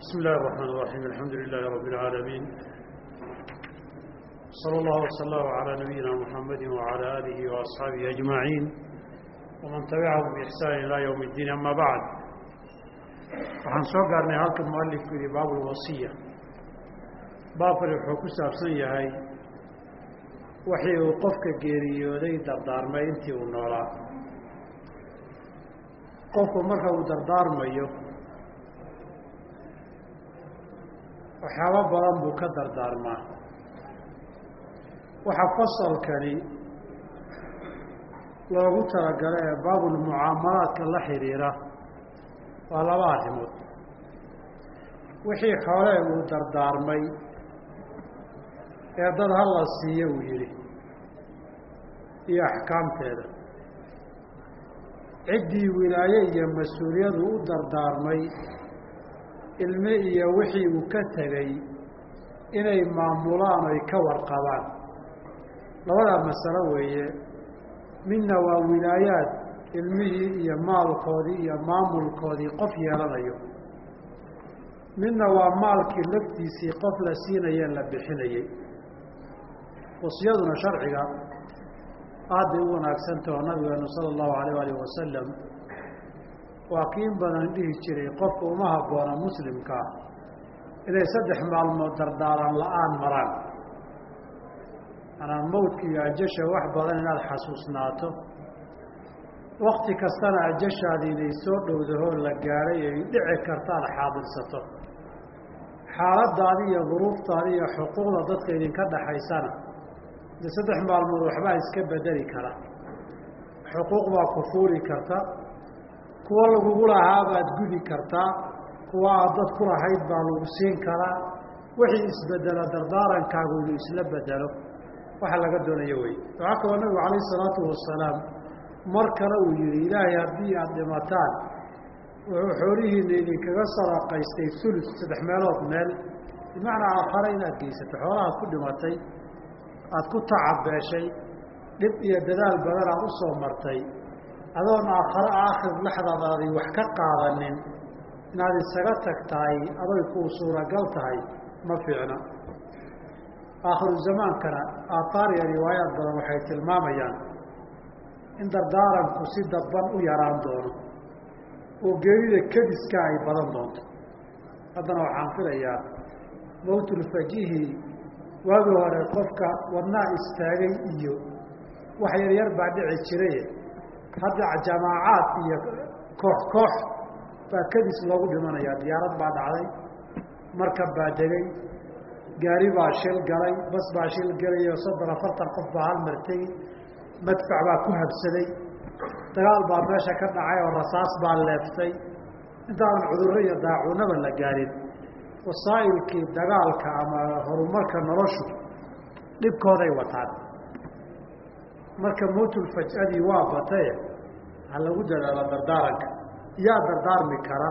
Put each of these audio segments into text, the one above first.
بسم الله الرحمن الرحيم الحمد لله رب العالمين صلى الله وسلم على نبينا محمد وعلى آله وأصحابه أجمعين ومن تبعهم بإحسان إلى يوم الدين أما بعد waxaan soo gaarnay halka mualifku yihi baab lwasiya baabkani wuxuu ku saabsan yahay waxii uu qofka geeriyooday dardaarmay intii uu noolaa qofku marka uu dardaarmayo waxyaabo badan buu ka dardaarmaa. Waxaa fasalkani loogu talagala ee baabulmucaamalaadka la xidhiira waa laba arrimood. Wixii xoole uu dardaarmay ee dad hala siiyo uu yidhi iyo axkaamteeda ciddii wilaaye iyo mas'uuliyadu u dardaarmay ilmi iyo wixii uu ka tegey inay maamulaan oy ka warqabaan. Labadaa masalo weeye midna waa wilaayaad ilmihii iyo maalkoodii iyo maamulkoodii qof yeelanayo. Midna waa maalkii laftiisii qof la siinayee la bixinayey wasiyaduna sharciga aad bay u wanaagsantaho nabigeenu sala allahu alayh alih wasalam waa kiin badan dhihi jiray qofka uma habboona muslimkaa inay saddex maalmood dardaaran la'aan maraan. Manaa mawdka iyo ajasha wax badan inaad xasuusnaato. Wakti kastana ajashaadi inay soo dhowdahoo la gaadhay ay dhici karta aada xaadirsato xaaladaadi iyo duruuftaadi iyo xuquuqda dadka idinka dhaxaysana de saddex maalmood waxbaa iska bedeli kara. Xuquuq baa ku fuuli karta. Kuwa lagugu lahaa baad gudi kartaa kuwa aad dad ku lahayd baa lagu siin karaa wixii isbedela dardaarankaagu inuu isla bedelo. Waxa laga doonayo wey waxaa kaloo nabigu calayh isalaatu wasalaam mar kale uu yihi ilaahay haddii aada dhimataan wuxuu xoolihiina idinkaga sadaqaystay ulus saddex meelood meel. Bimacnaa aakhare inaad geysato xoolahaad ku dhimatay aada ku tacabeeshay dhib iyo dadaal badan aad u soo martay. Adoon aakhare aakhir laxdadaadi wax ka qaadanin inaad isaga tagtahay adoy kuu suuragal tahay ma fiicna. Aakhiru zamaankana aathaar iyo riwaayaad badan waxay tilmaamayaan in dardaaranku si dadban u yaraan doono oo geerida kediska ay badan doonto. Haddana waxaan filayaa mawtulfajihi waagii hore qofka wadnaa istaagay iyo wax yaryar baa dhici jiraye hadda jamaacaad iyo koox koox baa kedis loogu dhimanayaa. Diyaarad baa dhacday markab baa degay gaari baa shil galay bas baa shil gelay oo soddon afartan qof baa halmar tegi madfac baa ku habsaday. Dagaal baa meesha ka dhacay oo rasaas baa leeftay. Intaadan cudurro iyo daacuunaba la gaarin wasaa'ilkii dagaalka ama horumarka noloshu dhibkooday wataan. Marka mawtulfajadii waa bataye ha lagu dadaalo dardaaranka. Yaa dardaarmi kara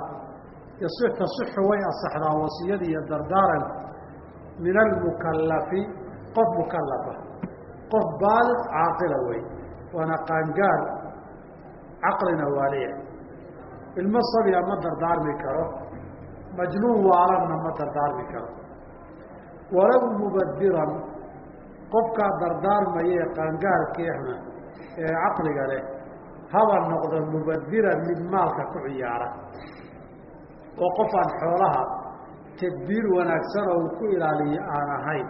tasixu way asaxdaa wasiyadii iyo dardaaranku min almukallafi qof mukallafa qof baaliq caaqila wey waana qaangaar caqlina waaliya ilmo sabia ma dardaarmi karo majnuun waalanna ma dardaarmi karo walow mubadiran qofkaa dardaarmaya ee qaangaarkeehna ee caqliga leh haba noqdo mubadiran mid maalka ku ciyaara oo qof aan xoolaha tadbiir wanaagsan oo ku ilaaliyo aan ahayn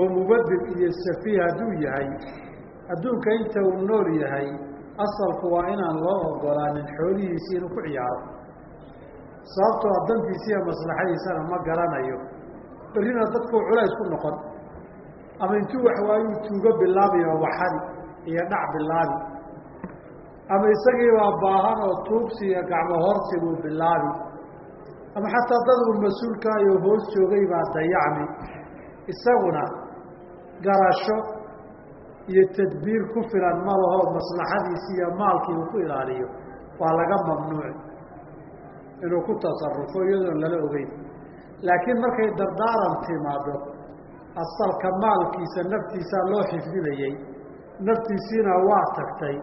oo mubadir iyo safiih hadduu yahay adduunka inta uu nool yahay asalku waa inaan loo ogolaanin xoolihiisii inuu ku ciyaaro sababtoo a dantiisa iyo maslaxadiisana ma garanayo. Berrina dadku culays ku noqon. Ama intuu waxwaayuu tuugo bilaabi oo waxadi iyo dhac bilaabi. Ama isagiibaa baahan oo tuugsi iyo gacmo horsiguu bilaabi. Ama xataa dad uu mas'uulkaayo hoos joogay baa dayacmi. Isaguna garasho iyo tadbiir ku filan ma laho maslaxadiisi iyo maalkii uu ku ilaaliyo. Waa laga mamnuuci inuu ku tasarufo iyadoon lala ogeyn. Laakiin markay dardaaran timaado asalka maalkiisa naftiisaa loo xifdinayey naftiisiina waa tagtay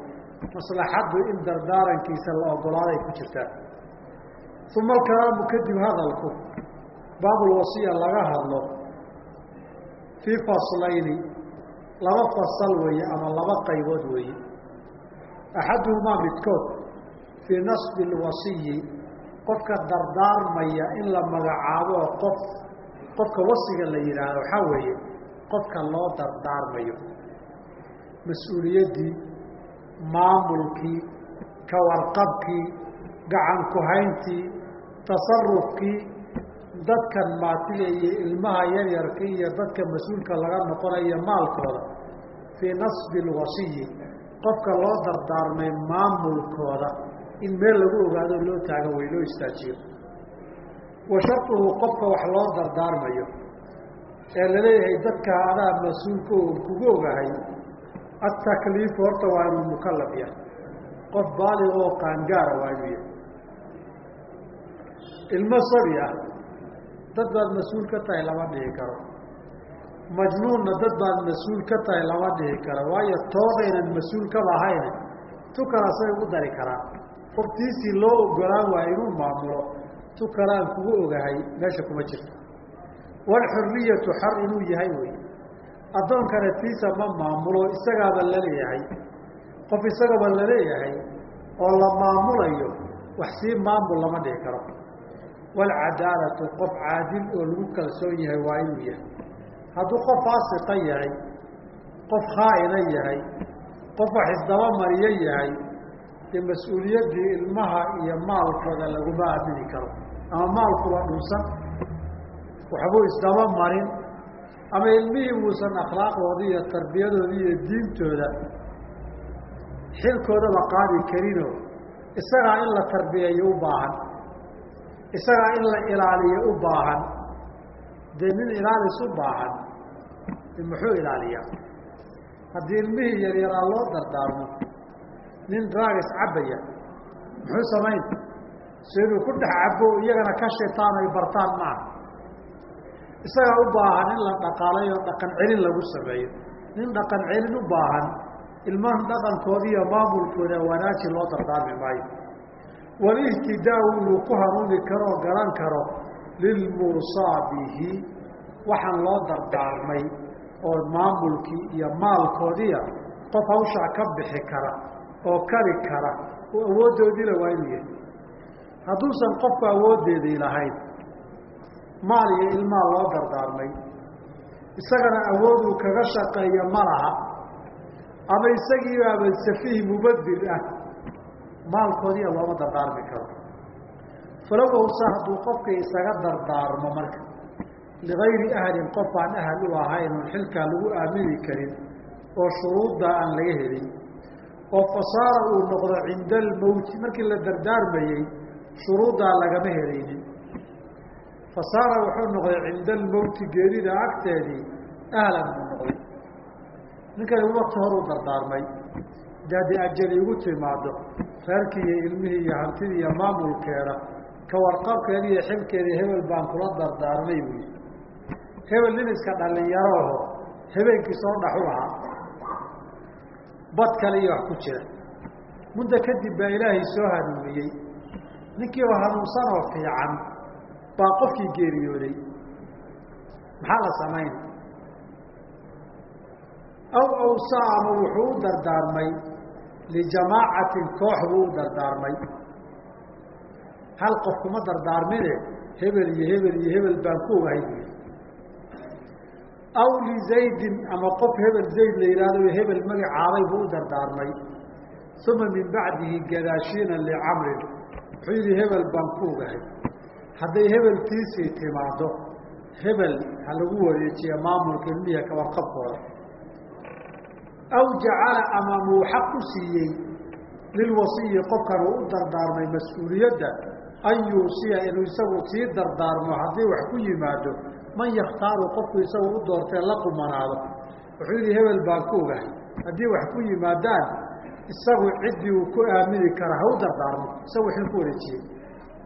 maslaxaddu in dardaarankiisa la ogolaaday ku jirtaa uma alkalaamu kadib hadalku baabulwasiya laga hadlo. Fii faslayni laba fasal weeye ama laba qaybood weeye. Axaduhumaa midkood fii nasbi alwasiyi qofka dardaarmaya in la magacaabo qof qofka wasiga la yidhaahdo waxaa weeye qofka loo dardaarmayo. Mas'uuliyaddii maamulkii ka warqabkii gacan ku-hayntii tasarufkii dadkan maatida iyo ilmaha yaryarka iyo dadka mas'uulka laga noqonayo maalkooda fii nasbi alwasiyi qofka loo dardaarmay maamulkooda in meel lagu ogaado loo taago way loo istaajiyo. Wa sharduhu qofka wax loo dardaarmayo. Ee la leeyahay dadka adaa mas'uulka oo kugu ogahay atakliifu horta waa inuu mukalaf yahay. Qof baalig oo qaangaara waa inuu yahay. Ilmo sabi ah dad baad mas'uul ka tahay lama dhihi karo. Majnuunna dad baad mas'uul ka tahay lama dhihi karo. Waayo toodaynan mas'uul kaba ahayn tu kala say ugu dari karaan qoftiisii loo ogolaan waayo inuu maamulo tu kalaan kugu ogahay meesha kuma jirto. Walxuriyatu xor inuu yahay wey. Addoonkana tiisa ma maamulo isagaaba la leeyahay qof isagaba la leeyahay oo la maamulayo wax sii maamul lama dhihi karo. Walcadaalatu qof caadil oo lagu kalsoon yahay waa inuu yahay. Hadduu qof faasiqa yahay qof khaa'ina yahay qof wax isdaba mariyo yahay dee mas'uuliyaddii ilmaha iyo maalkooda laguma aamini karo. Ama maalkuba dhunsan waxbuu isdaba marin. Ama ilmihii muusan akhlaaqdoodii iyo tarbiyadoodii iyo diintooda xilkoodaba qaadi karinoo isagaa in la tarbiyeeyo u baahan. Isagaa in la ilaaliyo u baahan. Dee nin ilaalis u baahan muxuu ilaaliyaa? Haddii ilmihii yaryaraa loo dardaarmo nin draagis cabbaya. Muxuu samayn? So inuu ku dhex cabo iyagana ka shitaan ay bartaan maaha isagaa u baahan in la dhaqaalayo dhaqan celin lagu sameeyo. Nin dhaqan celin u baahan ilmahan dhaqankooda iyo maamulkooda wanaaji loo dardaarmi maayo. Walihtidaau inuu ku hanuuni karo oo garan karo lilmuusaa bihi waxaan loo dardaarmay oo maamulkii iyo maalkoodiia qof hawshaa ka bixi kara oo kari kara. Oo awooddoodiina waa inuu yahay. Hadduusan qofku awooddeedii lahayn maal iyo ilmaa loo dardaarmay isagana awooduu kaga shaqeeya ma laha. Ama isagiibaaba safiih mubadir ah maalkoodiia looma dardaarmi karo. Falow awsa hadduu qofkii isaga dardaarmo marka. Ligayri ahlin qof aan ahal u ahayn oon xilkaa lagu aamini karin oo shuruuddaa aan laga helin oo fasaara uu noqdo cinda almowti markii la dardaarmayey shuruuddaa lagama helaynin fasaara wuxuu noqday cinda almowti geerida agteedii ahlan buu noqday. Ninkani wakti hor u dardaarmay. De haddii ajali igu timaado reerkii iyo ilmihii iyo hantidii iyo maamulkeeda ka warqabkeeda iyo xilkeedii hebel baan kula dardaarmay buyi hebel nin iska dhalinyaro aho habeenkii soo dhaxu ahaa bad kale iyo wax ku jira. Muddo kadib baa ilaahay soo hanuuniyey. Ninkii oo hanuunsan oo fiican baa qofkii geeriyooday. Maxaa la samayn? Aw awsa ama wuxuu u dardaarmay. Lijamaacatin koox buu u dardaarmay. Hal qof kuma dardaarmine? Hebel iyo hebel iyo hebel baan ku buyi aw lizaydin ama qof hebel zayd la yidhahdo hebel magacaabay buu u dardaarmay. Uma min bacdihi gadaashiina licamrin wuxuu yidhi hebel baan ku ogahay. Hadday hebeltiisii timaado hebel ha lagu wareejiya maamulka ilmiha kawarqabkooda aw jacala ama muu xaq u siiyey lilwasiyi qofkan uu u dardaarmay mas'uuliyadda an yuusiya inuu isagu sii dardaarmo haddii wax ku yimaado man yakhtaaru qofku isagu u doortee la qumanaado wuxuu yidhi hebel baan ku ogahay. Haddii wax ku yimaadaan isagu ciddii uu ku aamini kara ha u dardaarmo. Isagu xil ku wareejiyey.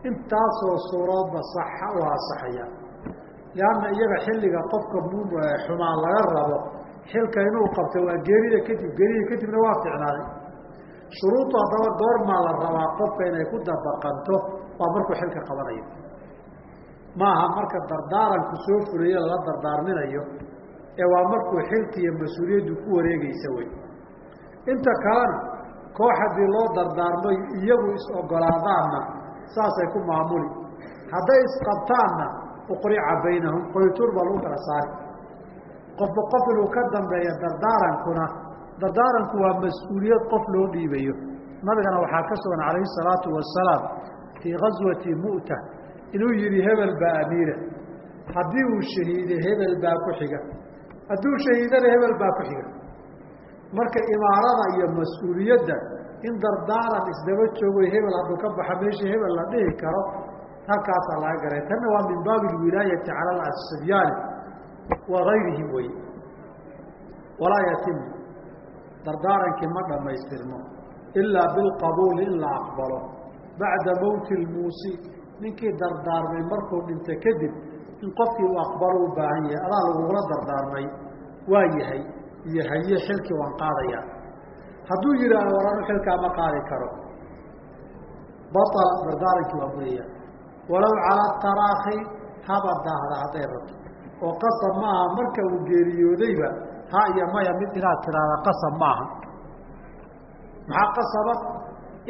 Intaasoo suuroodba saxa u asaxaya lianna iyaga xilliga qofka xumaan laga rabo xilka inuu qabto waa geerida kadib geerida kadibna waa ficnaaday shuruuddu haddaba goormaa la rabaa qofka inay ku dabaqanto waa markuu xilka qabanayo maaha marka dardaaranku soo fulayo lala dardaarminayo. Ee waa markuu xilki iyo mas'uuliyaddu ku wareegaysa wey. Inta kalena koox haddii loo dardaarmo iyagu is-ogolaadaanna saasay ku maamuli. Hadday isqabtaanna uqrica baynahum qoytuur baa lagu kala saari. Qofba qof inuu ka dambeeyo dardaarankuna dardaaranku waa mas'uuliyad qof loo dhiibayo. Nabigana waxaa ka sugan calayhi salaatu wasalaam fii gaswati mu'ta inuu yidhi hebel baa amiira haddii uu shahiiday hebel baa ku xiga. Hadduu shahiidana hebel baa ku xiga. Marka imaarada iyo mas'uuliyadda in dardaaran isdaba joogo hebel hadduu ka baxa meeshii hebel la dhihi karo halkaasaa laga garay. Tanna waa min baabi alwilaayati cala asibyaani wa gayrihim wey walaa yatimu dardaarankii ma dhammaystirmo ilaa bilqabuuli in la aqbalo. Bacda mowti lmuusi ninkii dardaarmay markuu dhinta kadib in qofkii uu aqbalo u baahan yahay adaa lagugula dardaarmay waa yahay iyo haye xilkii waan qaadayaa. Hadduu yidhaahdo waranu xilkaa ma qaadi karo. Baala dardaarankii waa buraya walow cala taraakhi haba daahda hadday rabto oo qasab maaha marka uu geeriyoodayba ha iyo maya mid inaad tidhaahda qasab maaha maxaa qasaba?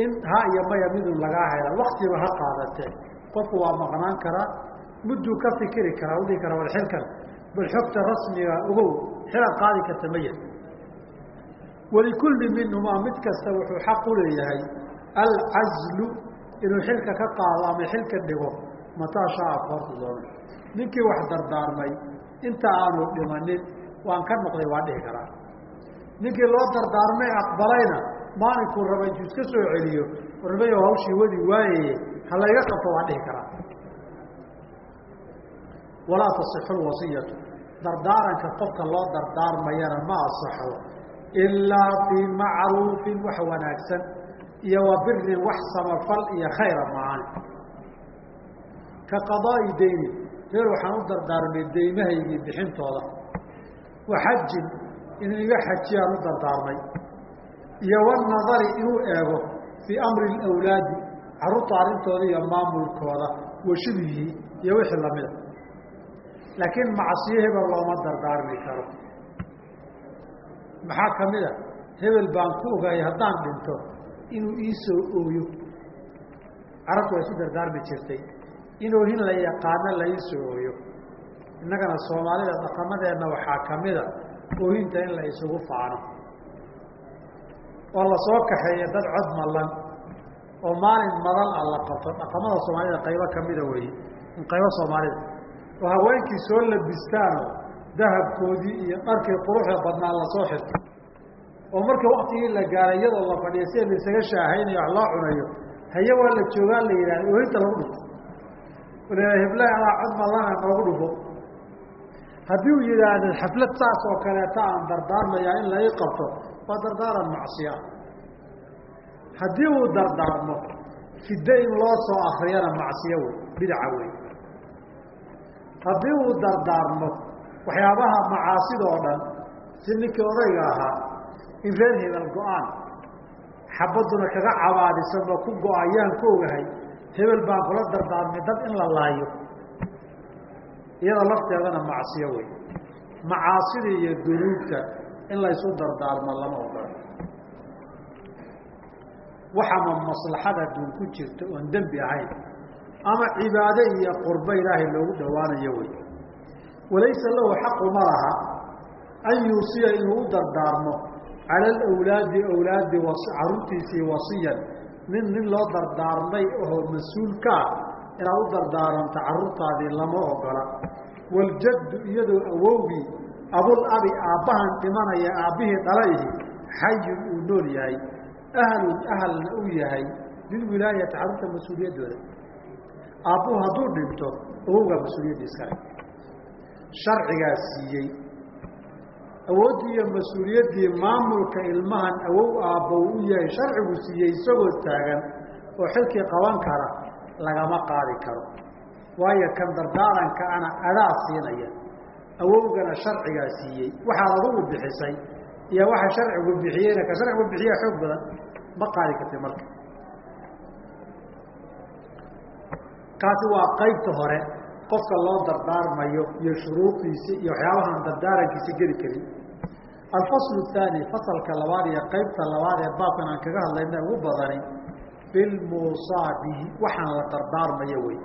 In ha iyo maya midun lagaa hela waktiba ha qaadatee qofku waa maqnaan karaa mudduu ka fikiri karaa udhihi karaa war xilkan bal xogta rasmiga ogow xilaad qaadi karta ma yahay. Walikulli minhumaa mid kasta wuxuu xaq u leeyahay alcazlu inuu xilka ka qaado ama xilka dhigo mataa shaa koortu doono ninkii wax dardaarmay inta aanu dhimanin waan ka noqday waa dhihi karaa. Ninkii loo dardaarmay aqbalayna maalinkuu raba intuu iska soo celiyo warmayo hawshii wadi waayaye ha layga qabto waa dhihi karaa? Walaa tasixu lwasiyatu dardaaranka qofka loo dardaarmayana ma asaxo ilaa fii macruufin wax wanaagsan iyo wa birin wax samafal iyo khayra maani ka qadaa'i deyni. Reer waxaan u dardaarmay deymahaygii bixintooda. Wa xajin inuu iga xajiyaan u dardaarmay. Iyo wanadari inuu eego fii amri awlaadi carruurta arrintooda iyo maamulkooda wa shibihii iyo wixii lamida laakiin macsiyo hebel looma dardaarmi karo. Maxaa ka mid a hebel baan ku ogaayay haddaan dhinto inuu ii soo ooyo. Carabtu waa isu dardaarmi jirtay. In oohin la yaqaano la ii soo ooyo. Innagana soomaalida dhaqamadeenna waxaa ka mida oohinta in la isugu faano. Oo la soo kaxeeya dad cod mallan oo maalin madal ah la qabto. Dhaqamada soomaalida qaybo kamida weeye qaybo soomaalida oo haweenkii soo labistaanoo dahabkoodii iyo dharkii quruxda badnaa la soo xirto oo marka waktigii la gaaray iyadoo la fadhiya sida la isaga shaahaynayo wax loo cunayo haye waa la joogaa la yidhahda oohinta lagu dhufo. Hebla adaa cod mallana noogu dhufo. Haddii uu yidhaahdo xaflad saas oo kaleeta aan dardaarmayaa in lai qabto waa dardaaran macsiya haddii uu dardaarmo fiddo in loo soo akriyana macsiyo wey bidaca wey haddii uu dardaarmo waxyaabaha macaasida oo dhan si ninkii odayga ahaa in reer hebel go'aan xabadduna kaga cabaadisanba ku go'ayaan ka ogahay hebel baan kula dardaarmay dad in la laayo iyada lafteedana macsiyo wey macaasida iyo dunuubta in laysu dardaarmo lama ogola waxama maslaxada adduun ku jirta oon dembi ahayn. Ama cibaado iyo qurbo ilaahay loogu dhowaanayo wey walaysa lahu xaquma laha an yuusiya inuu u dardaarmo cala alawlaadi awlaadi carruurtiisii wasiyan. Nin nin loo dardaarmay oo mas'uulkaa inaad u dardaaranto carruurtaadii lama ogola. Waljaddu iyadoo awowgii abul abi aabbahan dhimanaya aabbihii dhalayhi xayun uu nool yahay ahlun ahalna uu yahay lilwilaayati carruurta mas'uuliyaddooda aabbuhu hadduu dhinto awowgaa mas'uuliyadda iskale sharcigaa siiyey awooddii iyo mas'uuliyaddii maamulka ilmahan awow aabbow u yahay sharcigu siiyey isagoo taagan oo xilkii qaban kara lagama qaadi karo waayo kan dardaaranka ana adaa siinaya awowgana sharcigaa siiyey waxaad adugu bixisay iyo waxa sharcigu bixiyeyna ka sharcigu bixiya xoog badan ma qaadi karti marka. Kaasi waa qaybta hore qofka loo dardaarmayo iyo shuruudiisi iyo waxyaabahaan dardaarankiisa geli karin. Alfaslu thaani fasalka labaad iyo qaybta labaad ee baabkan aan kaga hadlayna ugu badani bilmuusaa bihi waxaan la dardaarmayo wey.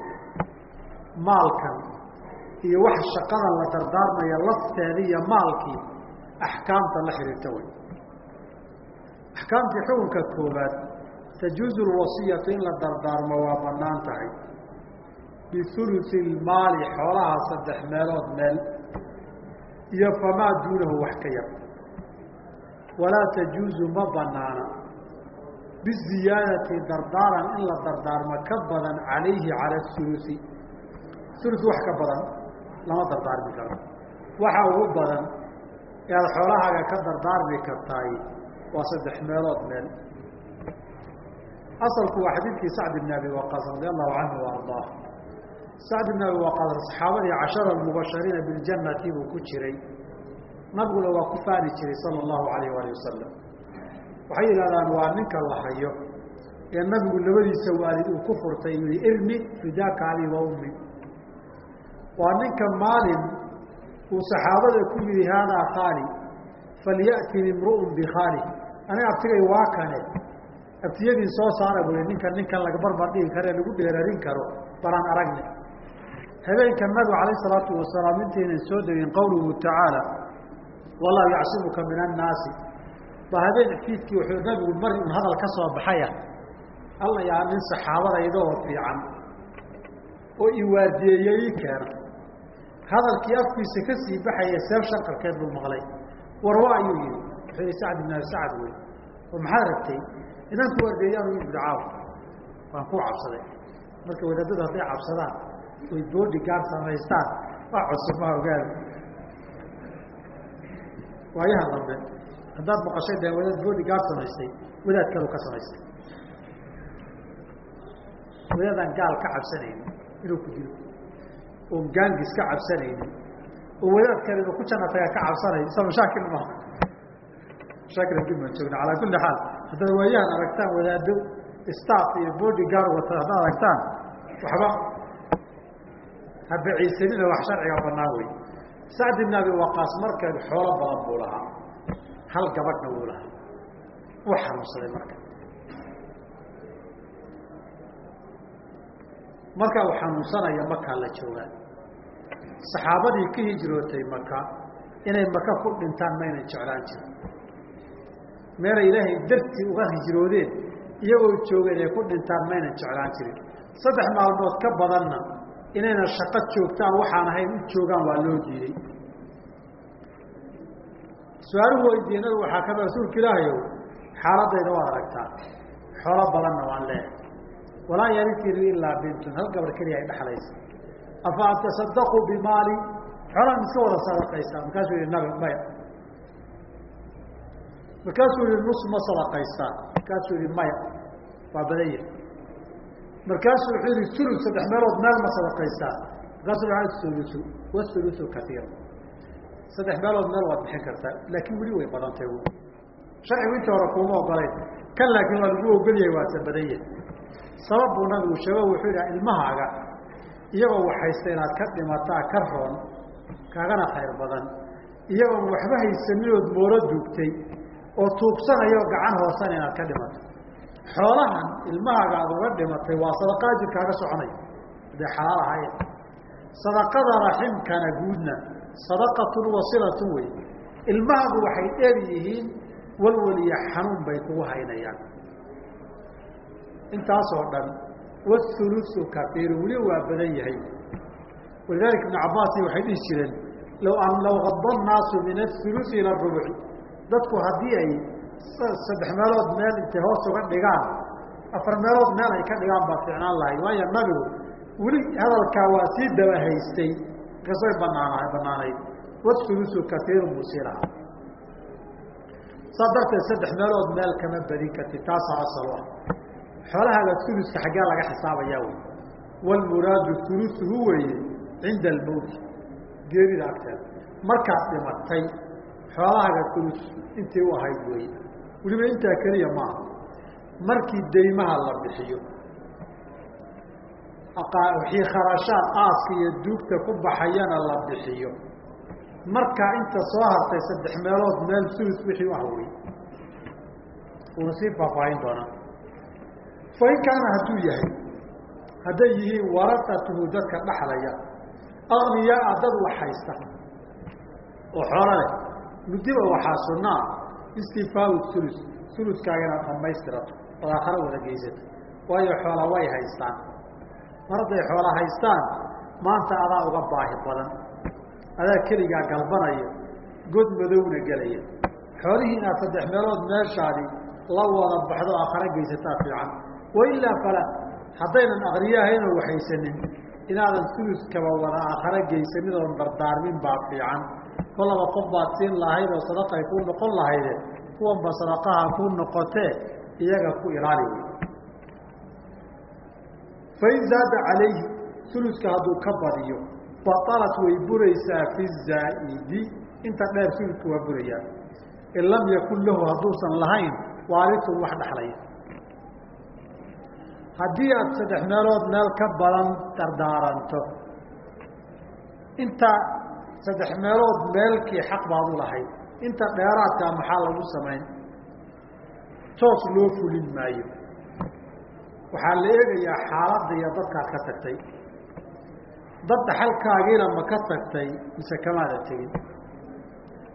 Maalkan iyo wax shaqadan la dardaarmaya lafteeda iyo maalkii axkaamta la xiriirta wey axkaamtii xukunka koobaad tajuuzu lwasiyatu in la dardaarmo waa bannaan tahay. Biulusi ilmaali xoolaha saddex meelood meel. Iyo famaa duunahu wax ka yar. Walaa tajuuzu ma banaana biziyaadati dardaaran in la dardaarmo ka badan calayhi cala ulusi ulu wax ka badan lama dardaarmi karo. Waxa ugu badan ee aada xoolahaaga ka dardaarmi kartaay waa saddex meelood meel. Asalku waa xadiidkii sacd bn abi waqaas radi allahu canhu wa ardaah sacd bn abi waqaas saxaabadii cashara mubashariina biljannati buu ku jiray. Nabiguna waa ku faani jiray sala allahu alayh alih wasalam waxay yidhahdaan waa ninka la hayo. Ee nabigu labadiisa waalid uu ku furtay yihi irmi fidaaka wa ummi. Waa ninka maalin uu saxaabada ku yihi haadaa khaali falyatini imru'un bikhaali aniga abtigay waa kane abtiyadii soo saara bui ninka ninkan laga barbar dhigi kare lagu dheerarin karo balaan aragne habeenka nabigu alayh salaatu wasalaam intaynan soo degin qawluhu tacaala wallahu yacsimuka min annaasi. Ba habeen fiidkii wuxuu nabigu mar un hadal ka soo baxaya alla yaa nin saxaabadayda oo fiican oo iwaadiyeeye ii keena. Hadalkii afkiisa ka sii baxaya seef shanqarkeed buu maqlay. Warwa ayuu yihi wuxuu yihi sacd ibn abi sacad wey oo maxaad rabtay? Inaan ku wardeeyaan u yidhi caaw waan ku cabsaday. Marka wadaadadu hadday cabsadaan oy boodi gaar samaystaan. Waa cusub ma ogaada waayaha dambe haddaad maqashay de wadaad boodi gaar samaystay wadaad kalu ka samaystay. Wadaadaan gaal ka cabsanaynin inuu ku dilo oon gaangis ka cabsanaynin. Oo wadaad kale ku janna taga ka cabsanayo isa mashaakil maaha mashaakil adduun baan joogna calaa kulli xaal haddaad waayahan aragtaan wadaado staff iyo boodi gaar wata haddaad aragtaan waxba ha baciisanina wax sharciga banaan wey sacd ibn abi waqaas markeed xoolo badan buu lahaa hal gabadhna wuu lahaa. Wuu xanuunsaday marka. Markaa uu xanuunsanaya makaa la joogaan saxaabadii ka hijrootay maka inay maka ku dhintaan maynan jeclaan jirin meelay ilaahay dartii uga hijroodeen iyagoo joogeen ay ku dhintaan maynan jeclaan jirin. Saddex maalmood ka badanna inayna shaqo joogtaan waxaan ahayn u joogaan waa loo diiday. Su'aaluhu weydiiyey nabigu waxaa ka mid rasuulka ilaahayow xaaladayda waad aragtaa xoolo badanna waan leehay walaa yaritini ilaa bintun hal gabar keliya ay dhexlaysa afa atasadaqu bimaali xoolaan iska wada sadaqaysaa markaasuu yihi nabi maya markaasuu yihi nus ma sadaqaystaan markaasuu yihi maya waa badan yahi markaasuu wuxuu yihi ulu saddex meelood meel ma sadaqaystaan markaasuu ulusu waulusu kaiir saddex meelood meel waad bixin kartaa laakiin weli way badantay sharcigu inta hore kuuma ogolayn. Kan laakiin waa lagu ogolyahay waase badan yahay. Sabab buu nabigu sheego wuxuu yidhaha ilmahaaga iyagoo waxaysta inaad ka dhimataa ka roon kaagana khayr badan. Iyagoon waxba haysaninood moolo duugtay oo tuugsanayao gacan hoosan inaad ka dhimato. Xoolahan ilmahaaga aad uga dhimatay waa sadaqa ajirkaaga soconaya. Hadday xalaal ahaayeen sadaqada raximkana guudna. Sadaqatun wasilatun wey ilmahaagu waxay dheer yihiin walwaliya xanuun bay kugu haynayaan. Intaasoo dhan wahulusu kaiiru weli waa badan yahay. Walidalika ibnu cabbaasi waxay dhihi jireen law qada annaasu min ahulusi ila rubuci dadku haddii ay saddex meelood meel intay hoos uga dhigaan afar meelood meel ay ka dhigaan baa fiicnaan lahayd. Waayo nabigu weli hadalkaa waa sii daba haystay markaasay banaana banaanayd wahulusu kaiiru musilaha saa darteed saddex meelood meel kama badin kartid taasaa asal ah xoolahaaga uluska xaggee laga xisaabayaa wey. Wlmuraadu ulusuhu weeye cinda almowti geerida agteeda. Markaad dhimatay xoolahaaga ulus intii u ahayd wey weliba intaa keliya maaha markii deymaha la bixiyo wixii kharashaad aaska iyo duugta ku baxayana la bixiyo. Markaa inta soo hartay saddex meelood meel sulus wixii u ahwey uuna sii faahfaahin doonaa. Fain kaana hadduu yahay hadday yihiin warasatuhu dadka dhaxlaya akniyaa dad wax haysta oo xoolo leh mudiba waxaa sunnaa istifaau sulus suluskaaga inaad dhamaystirato ood aakhare wada geysato waayo xoola way haystaan. Mar hadday xoola haystaan maanta adaa uga baahi badan. Adaa keligaa galbanaya god madowna gelaya. Xoolihii inaad saddex meelood meeshaadi la wada baxdo aakhare geysataa fiican. Wailaa fala haddaynan aqriyahayn oo waxaysanin inaadan suluskaba wada aakhare geysanin oon dardaarmin baa fiican kolaba qof baad siin lahayd oo sadaqay kuu noqon lahayde kuwanba sadaqaha kuu noqotee iyaga ku ilaali. Wey fain zaada calayhi suluska hadduu ka badiyo batalat way buraysaa fi zaa'idi inta dheer sulusku waa burayaa in lam yakun lahu hadduusan lahayn waarisun wax dhexlaya haddii aad saddex meelood meel ka badan dardaaranto inta saddex meelood meelkii xaq baad u lahayd. Inta dheeraadkaa maxaa lagu samayn? Toos loo fulin maayo. Waxaa la eegayaa xaaladda iyo dadkaad ka tagtay. Dad dhaxalkaagiina ma ka tagtay mise kamaada tegin.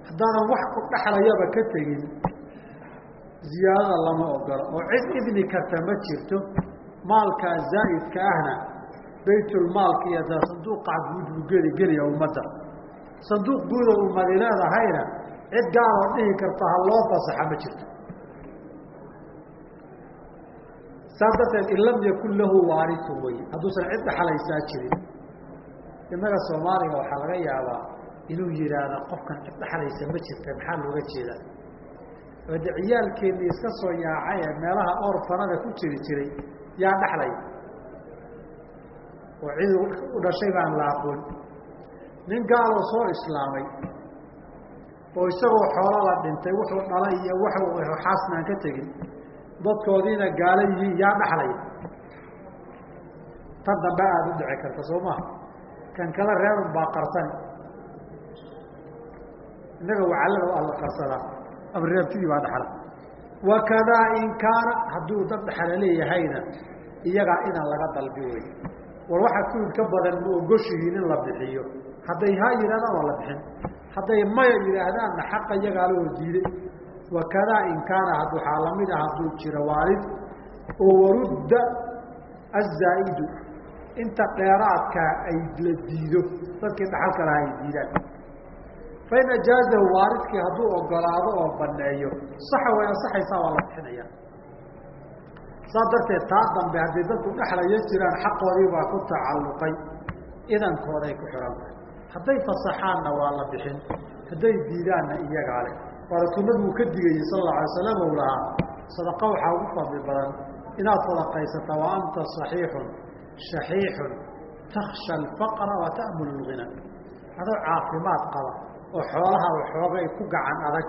Haddaanan wax ku dhexlayaba ka tegin ziyaadada lama ogolo oo cid idni karta ma jirto. Maalkaa zaa'idka ahna baytulmaalka iyo da sanduuqa guud buu geli gelaya ummadda sanduuq guuda ummadi leedahayna cid gaaloo dhihi karta ha loo fasaxa ma jirto. Saas darteed in lam yakun lahu waarisu wey hadduusan cid dhaxalaysaa jirin innaga soomaaliga waxaa laga yaabaa inuu yidhaahda qofkan cid dhaxalaysa ma jirta maxaa looga jeedaa? Ode ciyaalkeennii iska soo yaacay ee meelaha orfanada ku jiri jiray yaa dhaxlay. Oo cid u dhashay baan la aqoon nin gaaloo soo islaamay oo isagoo xoolo la dhintay wuxuu dhalay iyo waxu xaasnaan ka tegin. Dadkoodiina gaala yihiin yaa dhaxlay tan dambe aada u dhici karta soo maha kan kale reerun baa qarsani innaga wacallada waa la qarsadaa ama reebtidii baa dhaxla. Wakadaa in kaana hadduu dad dhaxla leeyahayna iyagaa inaan laga dalbi wey war waxaa sulud ka badan ma ogoshihiin in la bixiyo hadday haa yidhahdaan waa la bixin. Hadday maya yidhaahdaanna xaqa iyagaa loo diiday wakadaa in kaana waxaa la mid ah hadduu jiro waalid. Oo warudda azaa'idu inta dheeraadkaa ay la diido dadkii dhaxalka lahaa ay diidaan. Fain ajaazahu waalidkii hadduu ogolaado oo baneeyo saxa way ansaxaysaa waa la bixinaya. Saas darteed taa dambe hadday dadku dhexlaya jiraan xaqoodii baa ku tacalluqay. Idankooday ku xihan tahay hadday fasaxaanna waa la bixin hadday diidaanna iyagaa leh. Waa rasuul nabigu ka digayey sal alla alay slam ou lahaa. Sadaqa waxaa ugu fadli badan inaad sadaqaysata wa anta صaxiixun shaxiixun taksha alfaqra wa ta'mul lgina adoo caafimaad qaba oo xoolaha xoogay ku gacan adag.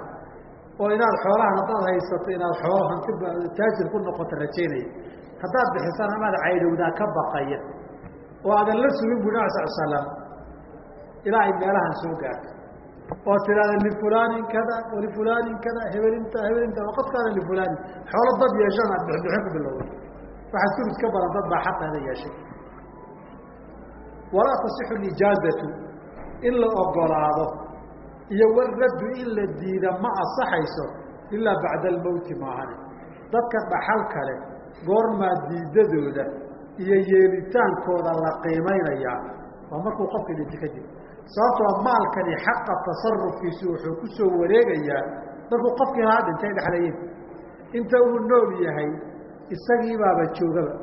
Oo inaad xoolahan haddaad haysato inaad xoolo hanti taajir ku noqoto rajaynaya haddaad bixisana amaad caydhowdaa ka baqaya. Oo aadan la sugin bu nabi sal slam ilaa ay meelahan soo gaarto oo tiraada lifulanin kada walifulanin kada hebelinta hebelinta waqadkaada lifulani xoolo dad yeeshaan aad bixbixin ku bilowday waxaa sulus ka badan dad baa xaqeeda yeeshay walaa tasixu lijaazatu in la ogolaado iyo waraddu in la diida ma asaxayso ilaa bacda almowti maahane dadka dhaxal kale goormaa diidadooda iyo yeelitaankooda la qiimaynayaa waa markuu qofkii dhinti kadib sababtoo maalkani xaqa tasarufkiisu wuxuu ku soo wareegayaa markuu qofkii lahaa dhintay dhexlayeen inta uu nool yahay isagiibaaba joogaba.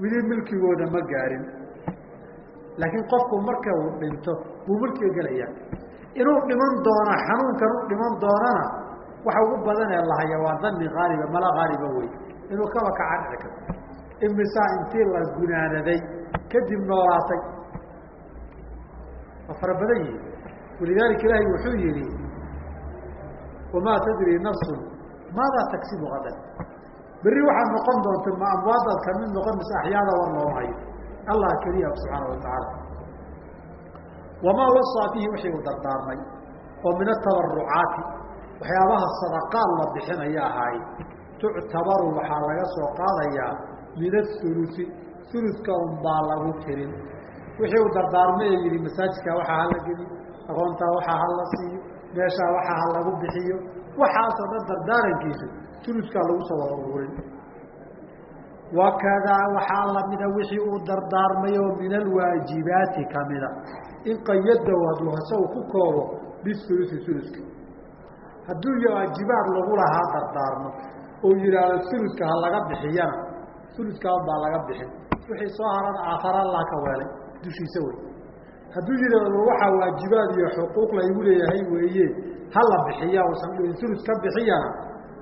Wili milkigooda ma gaarin. Laakiin qofku marka uu dhinto wuu milkiga gelayaa. Inuu dhiman doono xanuunkan u dhiman doonana waxa ugu badan ee lahaya waa dani aaliba mala haaliba wey inuu kaba kaca dhici karto imisaa intii la gunaanaday kadib noolaatay waa fara badan yihiin walidaalika ilaahay wuxuu yihi wamaa tadri nafsun maadaa tagsibu hadan berri waxaad noqon doonta ma amwaadaad ka mid noqon mise axyaada war looma hayo allah keliya subxaana watacaala wamaa wasaa bihi wixii uu dardaarmay oo min atabarucaati waxyaabaha sadaqaad la bixinaya ahaay tuctabaru waxaa laga soo qaadayaa min athulusi uluska unbaa lagu tirin wixii uu dardaarmay ee yihi masaajidkaa waxaa hala geliyo agoontaa waxaa hala siiyo meeshaa waxaa ha lagu bixiyo. Waxaasoo dhan dardaarankiisu uluskaa lagu soo wada ururin. Wakadaa waxaa lamida wixii uu dardaarmay min alwaajibaati kamida in qayadahu hadduu hasagu ku koobo bisulusi uluska hadduu waajibaad lagu lahaa dardaarmo oo yidhaahdo uluska ha laga bixiyana ulukaa baa laga bixin. Wixii soo harana aakhara allah ka weelay dushiisa wey. Hadduu yidhaahdo waxaa waajibaad iyo xuquuq laygu leeyahay weeye ha la bixiya usan ulus ka bixiyana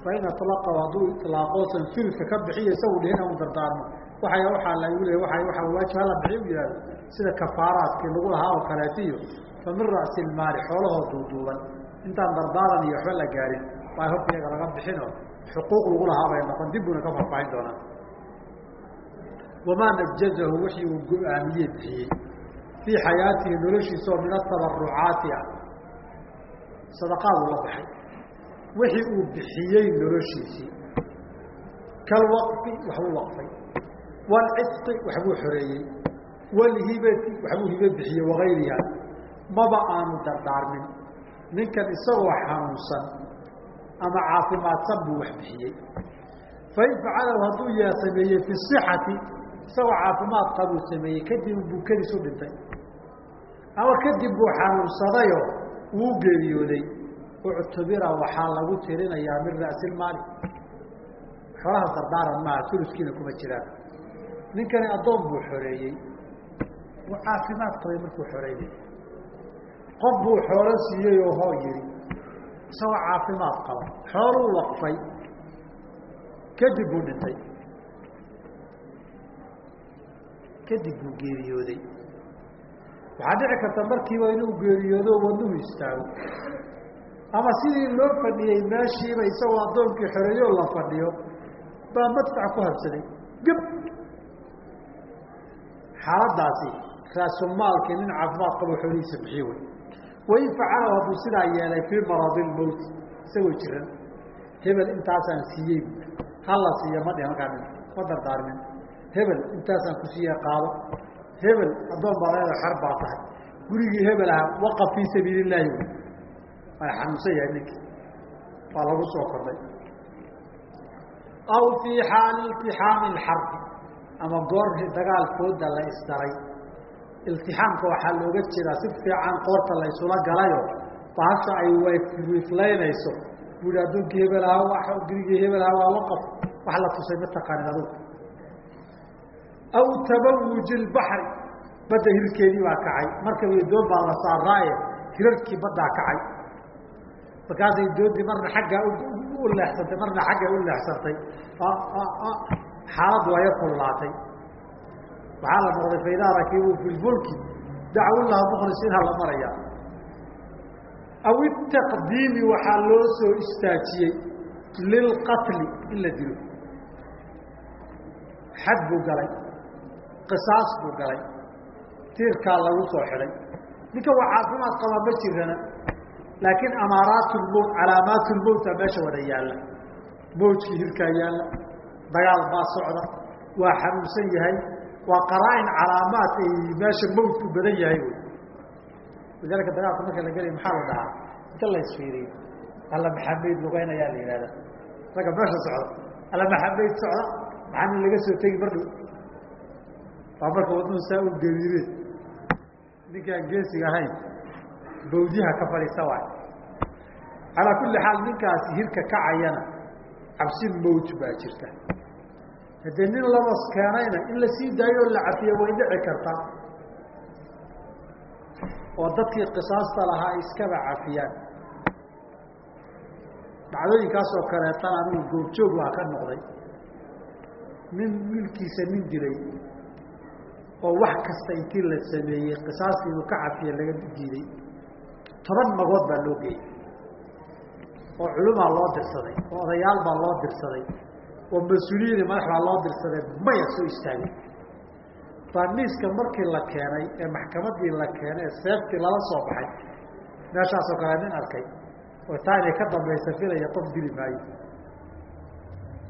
fain atlaqahu hadduu ilaaqoosan uluska ka bixiya isagu dhihina u dardaarmo waay waaa laygu leeya waa waaa waajib hala bixiy u yihahdo sida kafaaraadkii lagu lahaa oo kaleetiyo fa min ra'si ilmaali xoolahoo duuduuban. Intaan dardaaran iyo waxba la gaarin baa horta iyaga laga bixinoo xuquuq lagu lahaa bay noqon dib buuna ka faahfaahin doonaa wamaa najazahu wixii uu go'aamiyey bixiyey fii xayaatihi noloshiisa oo min atabarucaati ah sadaqaaduu la baxay wixii uu bixiyey noloshiisii kalwaqfi waxbuu waqfay waalcisqi waxbuu xoreeyey waalhibati waxbuu hibe bixiyey wagayriha maba aanu dardaarmin ninkan isagoo xanuunsan ama caafimaadsan buu wax bixiyey fain facalahu hadduu yaa sameeyey fi صixati isagoo caafimaad qabuu sameeyey kadib buu kedis u dhintay. Ama kadib buu xanuunsadayoo wuu geeriyooday. Uctubira waxaa lagu tirinayaa min ra'si ilmaali xoolaha dardaaran maaha uluskiina kuma jiraan. Ninkani addoon buu xoreeyey. Caafimaad qabay markuu xoreynay qof buu xoolo siiyey oo hoo yihi isagoo caafimaad qaba. Xooluu waqfay kadib buu dhintay kadib buu geeriyooday. Waxaa dhici karta markiiba inuu geeriyoodo wadnuhu istaago. Ama sidii loo fadhiyey meeshiiba isagoo addoonkii xoreeyo la fadhiyo baa madfac ku habsaday gab xaaladaasi raasumaalkii nin caafimaad qabo xoolihiisa bixiyo wey. Wain facala hadduu sidaa yeelay fii maradi lmowt isagoo jiran. Hebel intaasaan siiyey. Hala siiya ma dhihin halkaa ma dardaarmin hebel intaasaan ku siiye qaado. Hebel addoon baa leeda xer baa tahay. Gurigii hebel aha waqaf fii sabiili illaahi waa xanuunsan yahay ninkii waa lagu soo kordhay. Aw fii xaali iltixaami alxarbi ama goor dagaalkooda la isdaray iltixaamka waxaa looga jeedaa si fiican qoorta la galayo bahasha ay wiflaynayso buuhi addoonkii hebel ahaa gurigii hebel ahaa waa waqaf wax la tusay ma taqaanid adugu aw tabawuji lbaxri badda hirkeedii baa kacay. Markaba doon baa la saaraaye hirarkii baddaa kacay. Markaasay doontii marna xaggaa u leexsantay marna xagga u leexsantay xaaladdu waa yar kululaatay waxaa la noqday faidaa rakibuu fi lfulki dacwullaha mukhlisiinha la maraya. Aw itaqdiimi waxaa loo soo istaajiyey lilqatli in la dilo. Xad buu galay qisaas buu galay. Tiirkaa lagu soo xidhay. Ninka waa caafimaad qabaa ma jirana laakiin amaaraat lmowt calaamaat lmowta meesha wada yaalla. Mowjkii hirkaa yaalla. Dagaal baa socda. Waa xanuunsan yahay. Waa qaraa-in calaamaad ay meesha mowtku badan yahay wy lidalika dagaalka marka la gelay maxaa la dhahaa? Inta la isfiiriyo. Alla maxameyd lugeynayaa la yihahda ragga meesha socda. Alla maxameyd socda. Maxaa nin laga soo tegi mardhow waa marka saa u gariire ninkaan geesiga ahayn bawdyaha ka fadhiista waay calaa kulli xaal ninkaasi hirka kacayana cabsi mowj baa jirta. Haddee nin labas keenayna in la sii daayo o la cafiyo way dhici kartaa oo dadkii qisaasta lahaa iskaba cafiyaan. Dhacdooyinkaasoo kaleetana anigu goobjoog waa ka noqday. Nin wiilkiisa nin dilay oo wax kasta intii la sameeyey qisaastii inuu ka cafiya laga diiday. Toban magood baa loo geeyey oo culumaa loo dirsaday oo odayaal baa loo dirsaday oo mas'uuliyadii madax baa loo dirsadee maya soo istaagay. Baa niiska markii la keenay ee maxkamadii la keenay ee seeftii lala soo baxay meeshaasoo kale nin arkay oo taa inay ka dambaysa filaya qof dili maayo.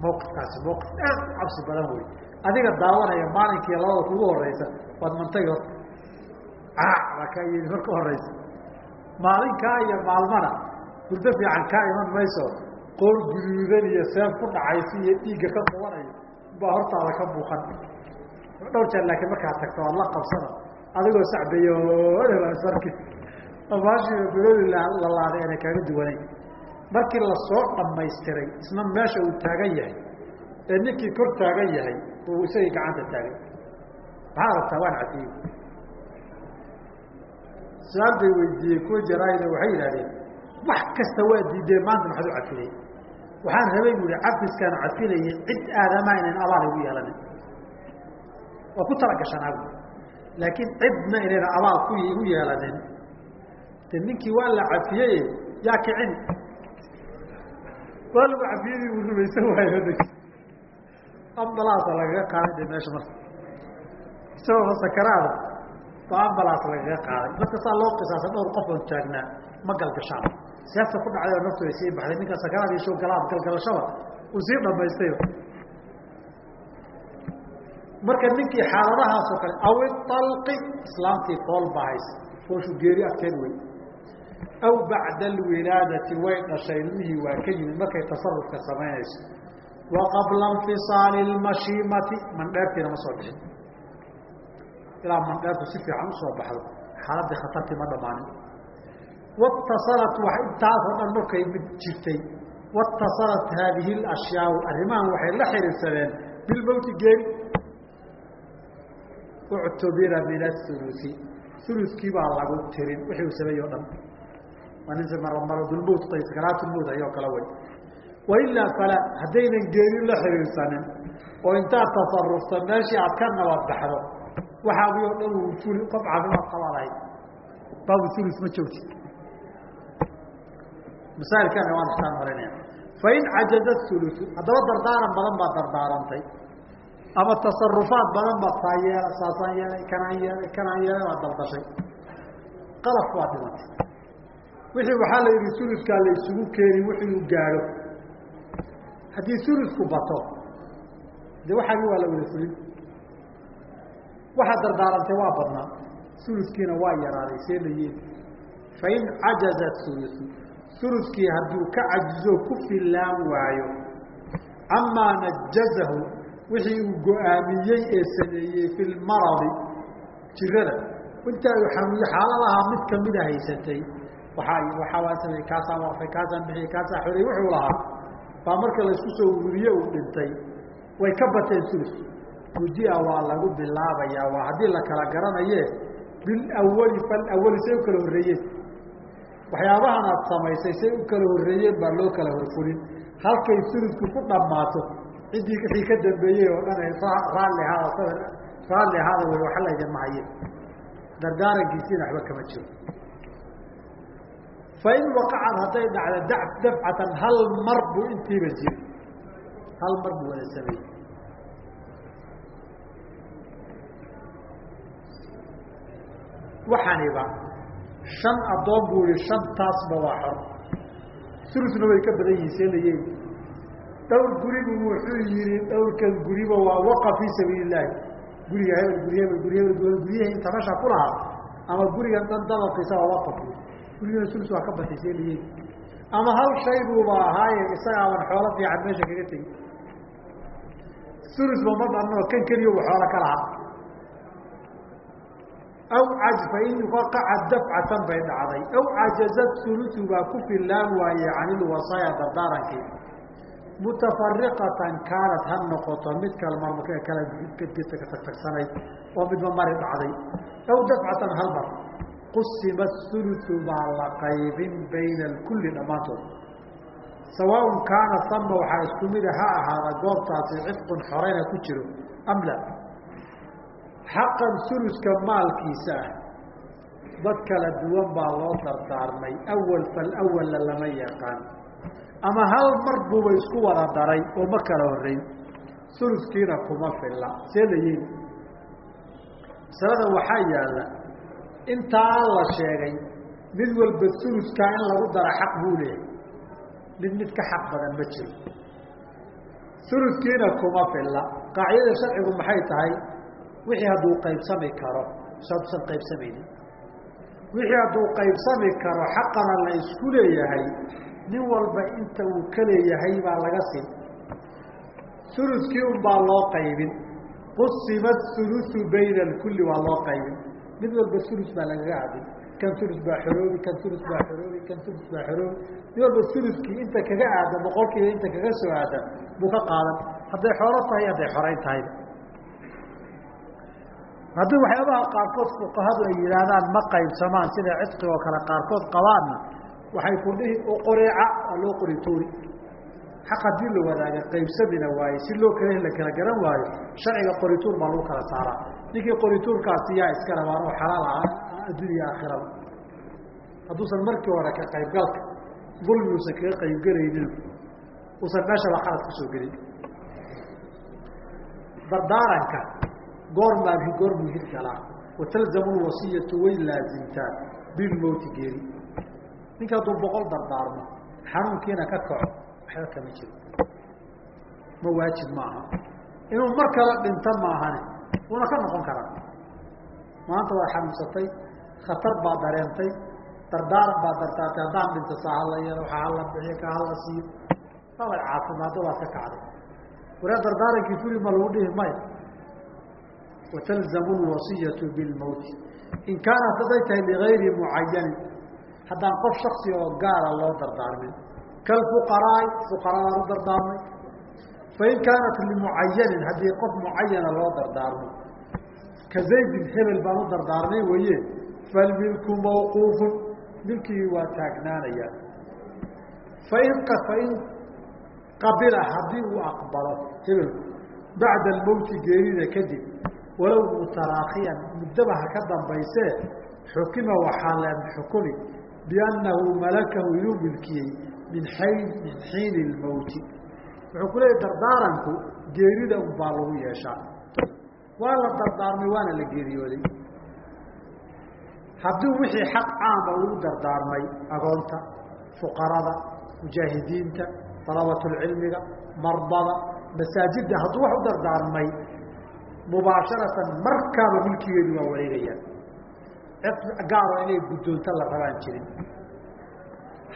Mawqifkaasi mawqif aad u cabsi badan wey adiga daawanaya maalinkii labada kugu horeysa waad mantay horta caac baa kaa yii marka horeysa maalinkaa iyo maalmana hurdo fiican kaa iman mayso. Qoor guduudan iyo seef ku dhacaysa iyo dhiigga ka qubanayo baa hortaada ka muuqan. Dhowr jeer laakiin markaad tagto waad la qabsana. Adigoo sacbeeyo sarki. Amaashiiba biloodi lalaaday aanay kaaga duwanayn markii la soo dhamaystiray isna meesha uu taagan yahay ee ninkii kor taagan yahay uu isagii gacanta taagay maxaa rabtaa waan cafiyey su'aal bay weydiiyey kuwa jaraaida waxay yidhahdeen wax kasta waa diideen maanta maxaad u cafilay waxaan rabay bu ihi cafiskaan cafilayay cid aadamaa inayn abaal igu yeelanin waa ku talagashanaagu laakiin cidna inayna abaal ku igu yeelanin de ninkii waa la cafiyey yaa kicini waa lagu cafiyadii uu rumaysan waayo ambalaasa lagaga qaaday meesha marka. Isagoo masakaraada baa ambalaas lagaga qaaday marka saa loo qisaasa dhowr qof oon taagnaa ma galgashaan. Seefta ku dhacday oo naftu sii baxday. Ninka sakaraad isho galaad galgalashada uu sii dhamaystayba marka ninkii xaaladahaasoo kale aw ialqi islaamtii fool baa fooshu geeri adkeed wey aw bacda alwilaadati way dhashay. Ilmihii waa ka yimid. Markay tasarufka samaynayso wa qabla infisaali lmashiimati mandheertiina ma soo bixin ilaa mandheertu si fiican u soo baxdo xaaladii khatartii ma dhammaanin watasalat wa intaasoo dhan markay mid jirtay watasalat haadihi اlashyaau arrimahan waxay la xiriirsadeen bilmowti geeri uctubira min aulusi ulukii baa lagu tirin wixii uu sameeye o dhan waa nin maradulmowt sakaraatulmowt ayoo kale way wailaa fala haddaynan geeri la xiriirsanin oo intaad tasarufta meeshii aad ka nabad baxdo waxaagi oo dhan uu fuli qof caafimaad qabaad ahayd baabu ulus ma joogti. Masaailkana waan istaan marinaya? Fain cajaza ulusu haddaba dardaaran badan baad dardaarantay ama tasarufaad badan baad saa yeela saasaan yeelay kanaan yeelay kanaan yeelay baad daldashay qalaf waa dhimatay wixii waxaa la yidhi suludkaa la isugu keeni wixii uu gaadho haddii suludku bato de waxaagi waa la wada fulin. Waxaad dardaarantay waa badnaa. Suludkiina waa yaraaday see la yeeli fain cajaza ulusu suludkii hadduu ka cajizo ku filaan waayo. Amaa najazahu wixii uu go'aamiyey ee sameeyey fi lmaradi jirada. Intaa uu xanuuyo xaaladahaa mid kamida haysatay. Waaa waxaa samey kaasaan waqfay kaasaan bixiyey kaasaan xorey wuxuu lahaa baa marka laysku soo wuriye uu dhintay way ka bateen sulus gudia waa lagu bilaabayaa waa haddii la kala garanaye bilawali falawali say u kala horreeyeen. Waxyaabahan aad samaysay say u kala horreeyeen baa loo kala horfulin halkay suludku ku dhammaato ciddii wixii ka dambeeyey oo dhan raalli ahaada raalli ahaada way waxa laydin mahaye dardaarankiisiina waxba kama jiro fain waqacad hadday dhacda dafcatan hal mar buu intiiba jiri hal mar buu wada sameeyey. Waxaniba shan addoon buu yihi shantaasba waa xor. Sulusna way ka badan yihiin see la yeeli dhowr guribu wuxuu yihi dhowrkan guriba waa waqaf fii sabiili illaahi guriga hebel guri hebel guri hebel guryaha inta lahaa. Ama gurigan dhan dababkiisa waa waqaf gurigana sulus waa ka la yeeli ama hal shay buuba ahaaye isagaaban xoolo fiican meesha kaga tegi. Sulusba ma dhanoo kan keliya u xoolo ka lahaa. Aw fain waqaca dafcatan bay dhacday. Aw cajazad sulusu baa ku filaan waaye can ilwasaaya dardaarankii. Mutafariqatan kaanat ha noqoto mid kal mar kala tagtagsanayd oo midba mari dhacday. Aw dafcatan hal mar qusima sulusu baa la qaybin bayna alkulli dhammaantood. Sawaaun kaana sama waxaa isku mida ha ahaada goobtaasi cidqun xoreyna ku jiro am la xaqan suluska maalkiisa ah dad kala duwan baa loo dardaarmay awal falawalla lama yaqaan. Ama hal mar buuba isku wada daray oo ma kala horreyn uluskiina kuma filla see la yeeli masalada waxaa yaalla intaa la sheegay mid walba uluskaa in lagu dara xaq buu leeyahay. Mid mid ka xaq badan ma jiro. Uluskiina kuma filla. Qaacidada sharcigu maxay tahay? Wixii hadduu qaybsami karo saduusan qaybsamaynin wixii hadduu qaybsami karo xaqana la isku leeyahay nin walba inta uu ka leeyahay baa laga siin. Uluskii un baa loo qaybin. Qusima ulusu bayna alkulli waa loo qaybin mid walba ulus baa lagaga hadin kan ulus baa xoroobi kan ulus baa xoroobi kan ulus baa xoroobi. Mid walba uluskii inta kaga aadan boqolkiiba inta kaga soo aadan buu ka qaadan. Hadday xoolo tahay hadday xorayn tahayba haddii waxyaabaha qaarkood fuqahadu ay yidhaahdaan ma qaybsamaan sida cidqi oo kale qaarkood qabaanna waxay ku dhihi qoreeca waa loo qori tuuri. Xaq haddii la wadaaga qaybsamina waaye si loo kala la kala garan waayo sharciga qorituur baa lagu kala saaraa ninkii qorituurkaasi yaa iska rabaan oo xalaal ah addunya aakhirada hadduusan markii hore ka qaybgalka dulmi uusan kaga qaybgelaynin uusan meeshaba khalad ku soo gelin. Dardaaranka goormaa goormuu hirgalaa watalzamu lwasiyatu way laazimtaan bilmowti geeri. Ninka hadduu boqol dardaarmo xanuunkiina ka kaco waxba kama jiro. Ma waajib maaha. Inuu mar kala dhinto maahane wuuna ka noqon karaa maanta waad xanuunsatay khatar baad dareentay dardaaran baad dardaartay haddaan dhinto saa hala yeelo waxaa hala bixiyo ka hala siiyo waabad caafimaaddo waad ka kacday. Waree dardaarankii fuli ma lagu dhihi maya watalzamu lwasiyatu bilmowti in kaanat hadday tahay ligayri mucayanin haddaan qof shaksi oo gaara loo dardaarmin. Kalfuqaraai fuqaradaan u dardaarmay fain kaanat limucayanin haddii qof mucayana loo dardaarmo ka zaydin hebel baan u dardaarmay waye falmilku mawquufun milkigii waa taagnaanaya fain fain qabila haddii uu aqbalo hebelku bacda almowti geerida kadib walow mutaraakiyan muddaba ha ka dambaysee xukima waxaa leen xukumi biannahu malakahu inuu milkiyey min xiini lmowti wuxuu ku leeyahy dardaaranku geerida un baa lagu yeeshaa. Waa la dardaarmay waana la geeriyooday. Haddii wixii xaq caama ugu dardaarmay agoonta fuqarada mujaahidiinta dalabatulcilmiga mardada masaajidda hadduu wax u dardaarmay mubaasharatan markaaba milkigeedu waa wareegayaan. Gaaro inay guddoonto la rabaan jirin.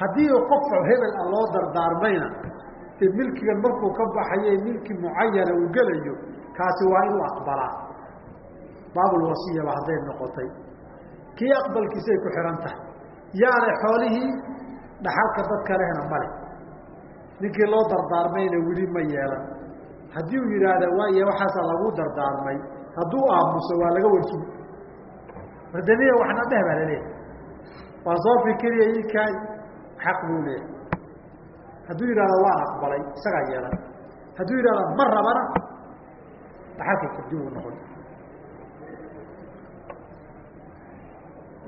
Haddii qof hebel ah loo dardaarmayna dee milkigan markuu ka baxaye milki mucayana uu gelayo kaasi waa inuu aqbalaa. Baabulwasiyaba hadday noqotay. Kii aqbalkiisay ku xihan tahay yaale xoolihii dhaxalka dadka lehna male ninkii loo dardaarmayna weli ma yeelan. Haddii uu yidhaahda waaye waxaasa lagu dardaarmay. Hadduu aamuso waa laga warsugi wardaniya waxna dheh baa la leeyahay waa soo fikiriya ikaay xaq buu leeyahay hadduu yidhahdo waan aqbalay isagaa yeelan. Hadduu yidhahdo ma rabana dhaxalkay kadib uu noqon.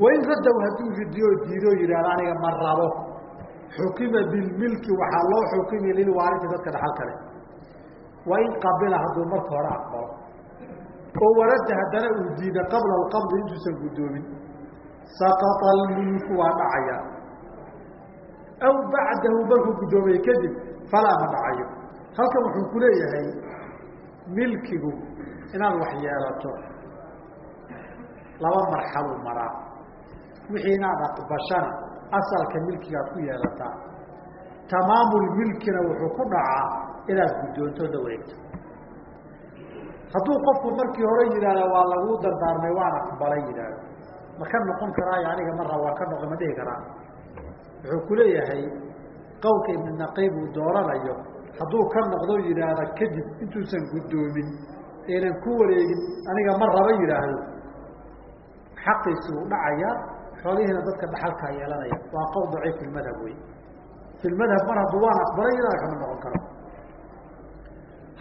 Wain raddow hadduu ridiyo diidoo yidhahdo aniga ma rabo. Xukima bilmilki waxaa loo xukimi lilwaalidi dadka dhaxal kale wain qabila hadduu marka hore aqbalo. Oo warada haddana uu diida qabla alqabdi intuusan guddoomin. Saqata almilku waa dhacaya aw bacdahu markuu guddoomay kadib falaa ma dhacayo halkan wuxuu ku leeyahay milkigu inaad wax yeelato laba marxaluu maraa wixii inaad aqbashana asalka milkigaad ku yeelataa tamaamulmilkina wuxuu ku dhacaa inaad guddoonto la wareegto hadduu qofku markii hore yidhaahda waa laguu dardaarmay waan aqbalay yidhaahdo ma ka noqon karaayo aniga ma raba waan ka noqon ma dhihi karaa wuxuu ku leeyahay qowlka ibnu naqiib uu dooranayo. Hadduu ka noqdo yidhaahda kadib intuusan guddoomin aynan ku wareegin aniga ma raba yidhaahdo. Xaqiisi uu dhacayaa xoolihiina dadka dhaxalkaa yeelanaya. Waa qowl daciif fi lmadhab wey. Fi lmadhab mar hadduu waan aqbalay yidhahda kama noqon karo.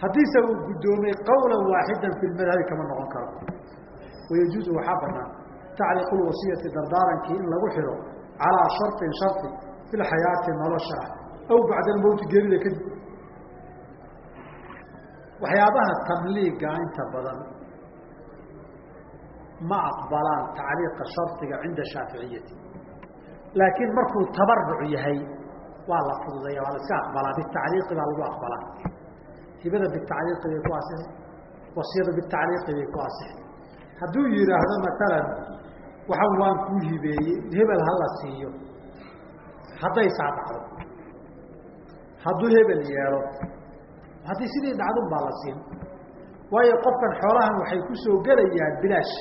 Haddiise uu guddoomay qawla waaxidan fi lmadhabi kama noqon karo. Wayajuuzu waxaa banaan. Tacliiqu dardaarankii in lagu xidho calaa sharin shari fi nolosha ah aw bacda almowti geerida kadib waxyaabaha tamliiga inta badan ma aqbalaan tacliiqa shardiga cinda shaaficiyati laakiin markuu tabaruc yahay waa la fududaya waa la iska aqbalaa bitacliiqi baa lagu aqbalaa hibada bitacliiqi bay ku asixi wasiyada bitacliiqi bay ku asixi hadduu yidhaahdo matalan waxan waan kuu hibeeyey hebel hala siiyo. Hadday saa dhacdo hadduu hebel yeelo. Haddii sidii dhacdun baa la siin. Waayo qofkan xoolahan waxay ku soo gelayaan bilaash.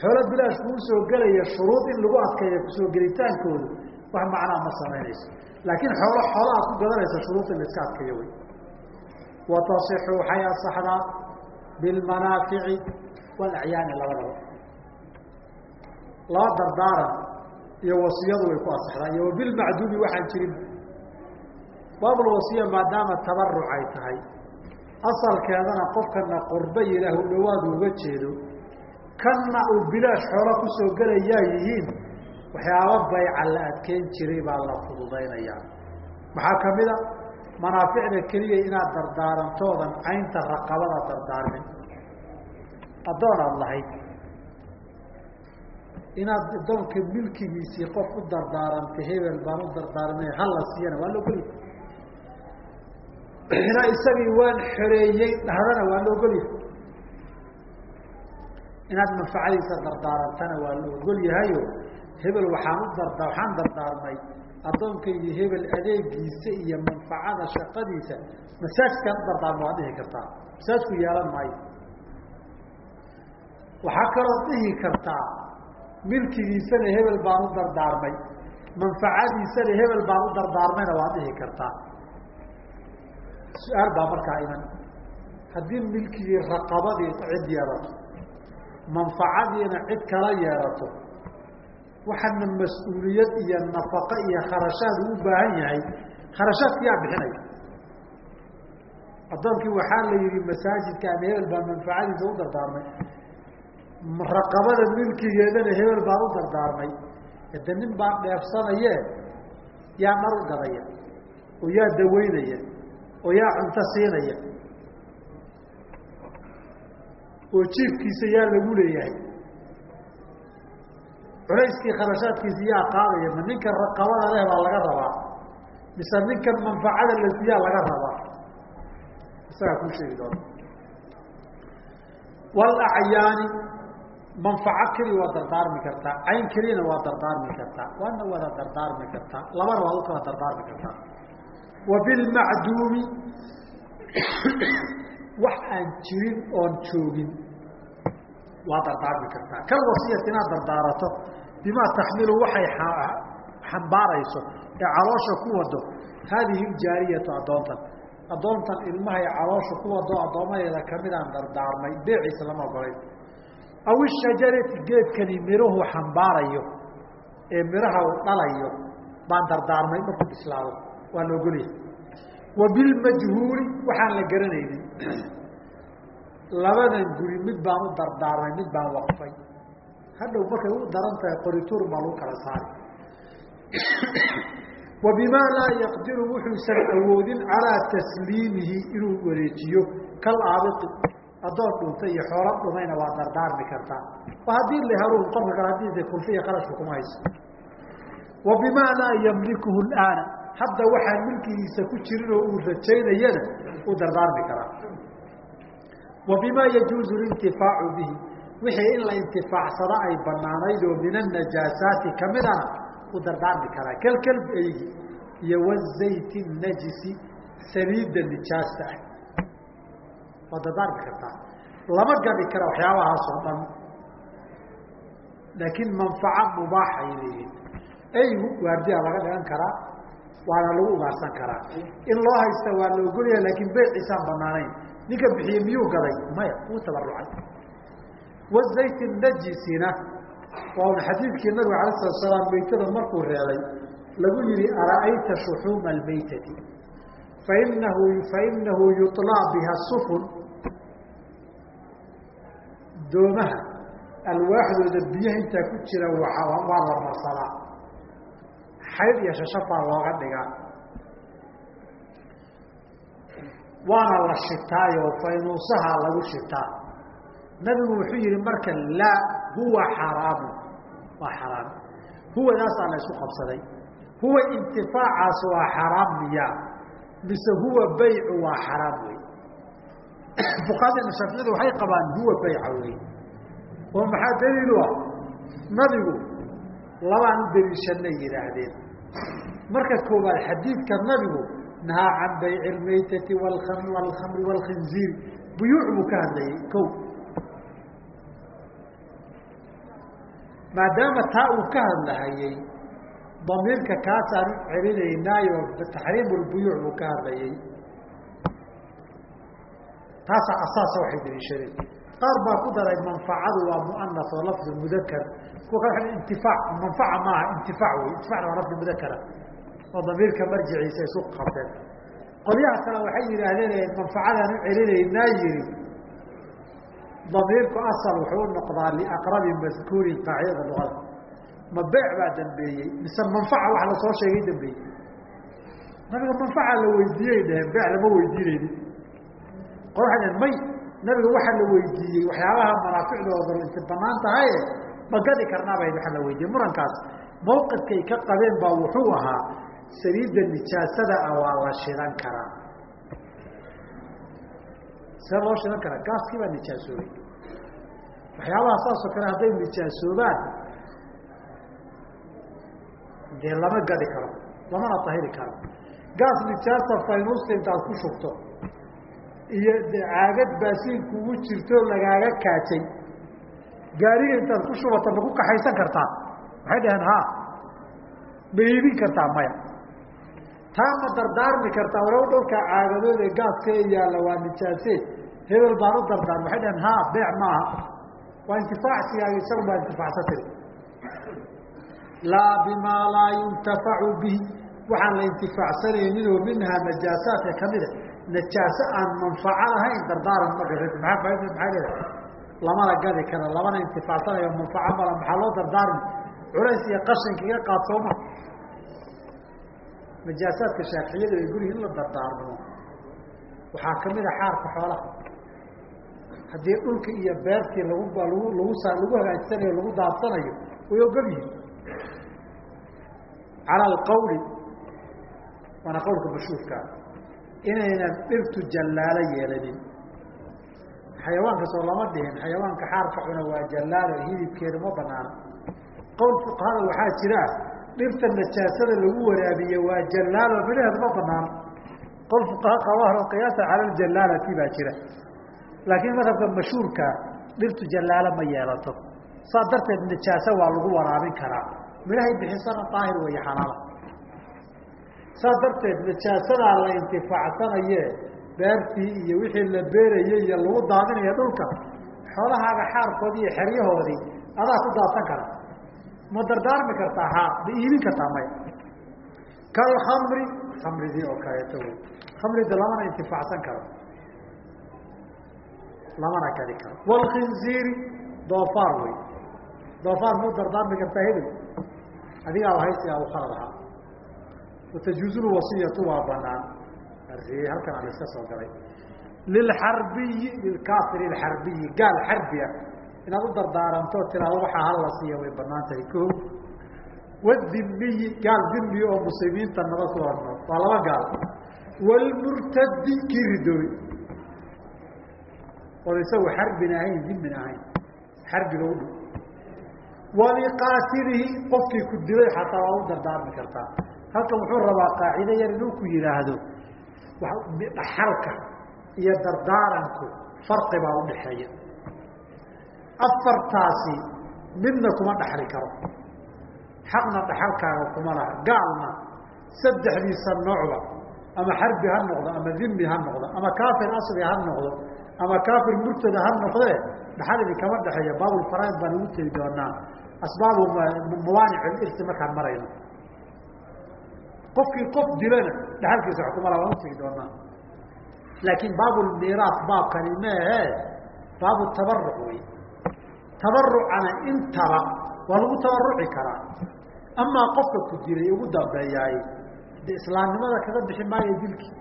Xoolo bilaash kuu soo gelaya shuruud in lagu adkeeya ku soo gelitaankoodu wax macnaa ma samaynayso laakiin xoolo xoola aad ku gadanaysa shuruud in la iska adkeeyo wey. Wa tasixu waxay asaxdaa bilmanaafici walacyaani labadaba laba dardaaran iyo wasiyadu way ku asaxdaa iyo wabilmacduumi waxaan jirin. Baabulwasiya maadaama tabaruc ay tahay. Asalkeedana qofkana qurba ilaahu dhawaadu uga jeedo. Kanna uu bilaash xoolo ku soo gelayaa yihiin waxyaaba bayca la adkeyn jiray baa la fududaynayaa. Maxaa ka mid a? Manaaficda keliya inaad dardaarantoodan caynta raqabada dardaarmin. Addoon aada lahayd inaad addoonka milkigiisii qof u dardaarantay hebel baan u dardaarmay hala siiyana waa laogolya ina isagii waan xoreeyey dhahdana waa la ogolyahay. Inaad manfacadiisa dardaarantana waa la ogol yahayo hebel waxaan u darda waxaan dardaarmay addoonkaygii hebel adeegiisa iyo manfacada shaqadiisa. Masaajkaan u dardaarma waad dhihi kartaa. Masaajku yeelan maayo. Waxaa kaloo dhihi kartaa milkigiisana hebel baan u dardaarmay manfacadiisana hebel baan u dardaarmayna waad dhihi kartaa. Su'aal baa markaa iman. Haddii milkigii raqabadii cid yeelato manfacadiina cid kala yeelato waxaana mas'uuliyad iyo nafaqo iyo kharashaad uu baahan yahay kharashaadka yaa bixinaya. Addoonkii waxaa la yihi masaajidka ama hebel baa manfacadiisa u dardaarmay raqabada milkigeedana hebel baan u dardaarmay. Hade nin baa dheefsanaye yaa dhar u gadaya oo yaa daweynaya oo yaa cunto siinaya oo jiifkiisa yaa lagu leeyahay. Culayskii kharashaadkiisa yaa qaadaya ma ninkan raqabada leh baa laga rabaa mise ninkan manfacada lasiyaa laga rabaa? Isagaa kuu sheegi doona. Walacyaani manfaco keliya waa dardaarmi kartaa cayn keliyana waa dardaarmi kartaa waana wada dardaarmi kartaa labana waad u dardaarmi kartaa wa bilmacduumi wax aan jirin oon joogin waa dardaarmi kartaa kal wasiyat inaad dardaarato bimaa taxmilu waxay xambaarayso ee caloosha ku wado. Haadihi ljaariyatu addoontan. Addoontan ilmahay caloosha ku wado addoomadeeda kamidaan dardaarmay beeciisa lama ogolay aw ishajarati geedkani miruhu xambaarayo ee miraha uu dhalayo baan dardaarmay markuu bislaado waa la wa bilmajhuuli waxaan la garanaynin labadan guri mid baan u dardaarmay mid baan waqfay. Hadhow markay u daran tahay qorituur baa lagu kala saari wa bimaa laa yaqdiru wuxuusan awoodin calaa tasliimihi inuu wareejiyo kal addoon dhuntay iyo xoolo dhumayna waa dardaarmi kartaa haddii la helo qofka kale haddii kulfiya qarashka kuma hayso. Wa bimaa laa yamlikuhu alaana. Hadda waxaan milkigiisa ku jirin oo uu rajaynayana uu dardaarmi karaa. Wa bimaa lintifaacu bihi. Wixii in la intifaacsado ay banaanayd oo min anajaasaati kamidana uu dardaarmi karaa. Kalkalb eygi iyo wazayti najisi saliidda nijaasta ah waa dardaarmi kartaa lama gadi kara waxyaabahaas oo dhan. Laakiin manfaco mubaax ay leeyihiin eygu waardiya laga dhigan karaa waana lagu ugaarsan karaa in loo haysta waa la ogolyaha laakiin beyciisaan banaanayn ninka bixiye miyuu gaday? Maya wuu tabarucay wazayt najisina waa xadiidkii nabiga alay slat slaam meytada markuu reebay lagu yihi ara'ayta shuxuuma almaytati? Fainahu fainahu yuطlaa biha sufun doomaha alwaaxdooda biyaha intaa ku jira waa la marsadaa xayd iyo shashab baa looga dhigaa. Waana la shitaayo faynuusahaa lagu shitaa nabigu wuxuu yihi marka laa huwa xaraamu. Waa xaraam. Huwadaasaa la isu qabsaday. Huwa intifaacaas waa xaraam miya. Mise huwa baycu waa xaraam wey fuqahadena shaaficiyadu waxay qabaan huwa bayca wey oo maxaa daliilu ah? Nabigu labaan u daliishanay yidhaahdeen. Marka koowaad xadiidka nabigu nahaa can bayci lmaytati walkamri walkhinziiri buyuuc buu ka hadlayay. Ko maadaama taa uu ka hadlahayey damiirka kaasaan celinaynaayo taxriimu lbuyuuc buu ka hadlayey taasaa asaasa waxay daliishadeen qaar baa ku daray manfacadu waa muanas oo lafdu mudakar kuwa kale intifaac manfaca maaha intifaac wey intifacna waa lafdi mudakara oo damiirka marjiciisa isu qabteen. Qolyaha kale waxay yidhaahdeen manfacadaan u celinaynaa yihi damiirku asal wuxuu noqdaa liaqrabi madkuurin qaacidada luqada. Ma beec baa dambeeyey mise manfaca wax la soo sheegay dambeeyey? Nabiga manfaca la weydiiyey dheheen beec lama weydiinayni qol waxay dhaheen may nabiga waxaa la weydiiyey waxyaabaha manaaficdooda inta banaan tahaye ma gadi karnaabay waxa la weydiiyey. Murankaas mawqifkay ka qabeen baa wuxuu ahaa saliidda nijaasada ah waa la shidan karaa. See loo shidan karaa gaaskii baa nijaasoobay waxyaabaha saasoo kale hadday nijaasoobaan dee lama gadi karo lamana tahiri karo. Gaas nijaasa faynuusta ku shubto iyo caagad baasiin kugu jirto lagaaga kaajay gaariga intaad ku shubata ma ku kaxaysan kartaa? Waxay dhaheen ha ma iibin kartaa maya. Taa ma dardaarmi kartaa walow dhowrkaa caagadood ee gaaska e yaalla waa nijaase hebel baan u dardaarmi waxay dhaheen ha beec maaha waa intifaacsigaaga isagu baa intifaacsan tiri laa bimaa laa yuntafacu bihi. Waxaan la intifaacsanayninoo minhaa najaasaadka kamida najaaso aan manfaco lahayn dardaaran ma gada maa maxay leedahay lamana gadi kara lamana intifaacsanayo manfaco mala maxaa loo dardaarmi culays iyo qashinka iga qaad sooma najaasaadka shaaficiyadu ay gurihi in la dardaarmo. Waxaa ka mid a xaarka xoolaha. Haddii dhulka iyo beertii lagu lagu sa lagu hagaajisanayo lagu daadsanayo way ogol yihiin cala alqawli waana qawlka mashhuurkaa inaynan dhirtu jallaalo yeelanin. Xayawaanka soo lama dhihin xayawaanka xaarka cuna waa jallaalo hilibkeeda ma banaana qowl fuqahada waxaa jira dhirta najaasada lagu waraabiye waa jallaalo midhaheed ma banaana qowl fuqaha qaba qiyaasa cala ljallaalati baa jira. Laakiin madhabka mashhuurkaa dhirtu jallaalo ma yeelato. Saa darteed najaaso waa lagu waraabin karaa. Midhahay bixisana daahir weeye xalaala saas darteed najaasadaa la intifaacsanaye beertii iyo wixii la beerayey iyo lagu daadinaya dhulka xoolahaaga xaarkoodii iyo xeryahoodii adaa ku daadsan kara. Ma dardaarmi kartaa haa ma iibin kartaa maya kalkamri kamridii oo kaleeto wey kamrida lamana intifaacsan karo. Lamana gadi karo. Walkhinziiri doofaar wey. Doofaar muu dardaarmi kartaa hebel adigaa lahaysigaa u khalad ahaa watajuuzu lwasiyatu waa banaan halkan aan iska soo galay lilxarbiyi lilkaafiri lxarbiyi gaal xarbi ah inaad u dardaaranto tiraado waxaa hal la siiya way bannaan tahay ko wadimiyi gaal dimi oo muslimiinta nabad ku hornood waa laba gaal wlmurtadi kii ridoobay oon isagu xarbin ahayn dimin ahayn xarbiga u dhow waliqaatilihi qofkii ku dilay xataa waa u dardaarmi kartaa halkan wuxuu rabaa qaacide yar inuu ku yidhaahdo dhaxalka iyo dardaaranku farqi baa udhaxeeya afartaasi midna kuma dhaxli karo. Xaqna dhaxalkaaga kuma laha. Gaalna saddexdiisa noocba ama xarbi ha noqdo ama dhimi ha noqdo ama kaafir asli ha noqdo ama kaafir murtada ha noqdee dhaxal idin kama dhexeeya. Baabulfaraid baan ugu tegi doonaa asbaabu mawaanic irti markaan marayno qofkii qof dilana dhaxalkiisa wax kuma laha waan utegi doonaa. Laakiin baabulmiiraas baabkani meehe baabu tabaruc wey tabarucana intaba waa lagu tabaruci karaa. Amaa qofka ku dilay ugu dambeeyaay de islaamnimada kaga bixi maayo dilkii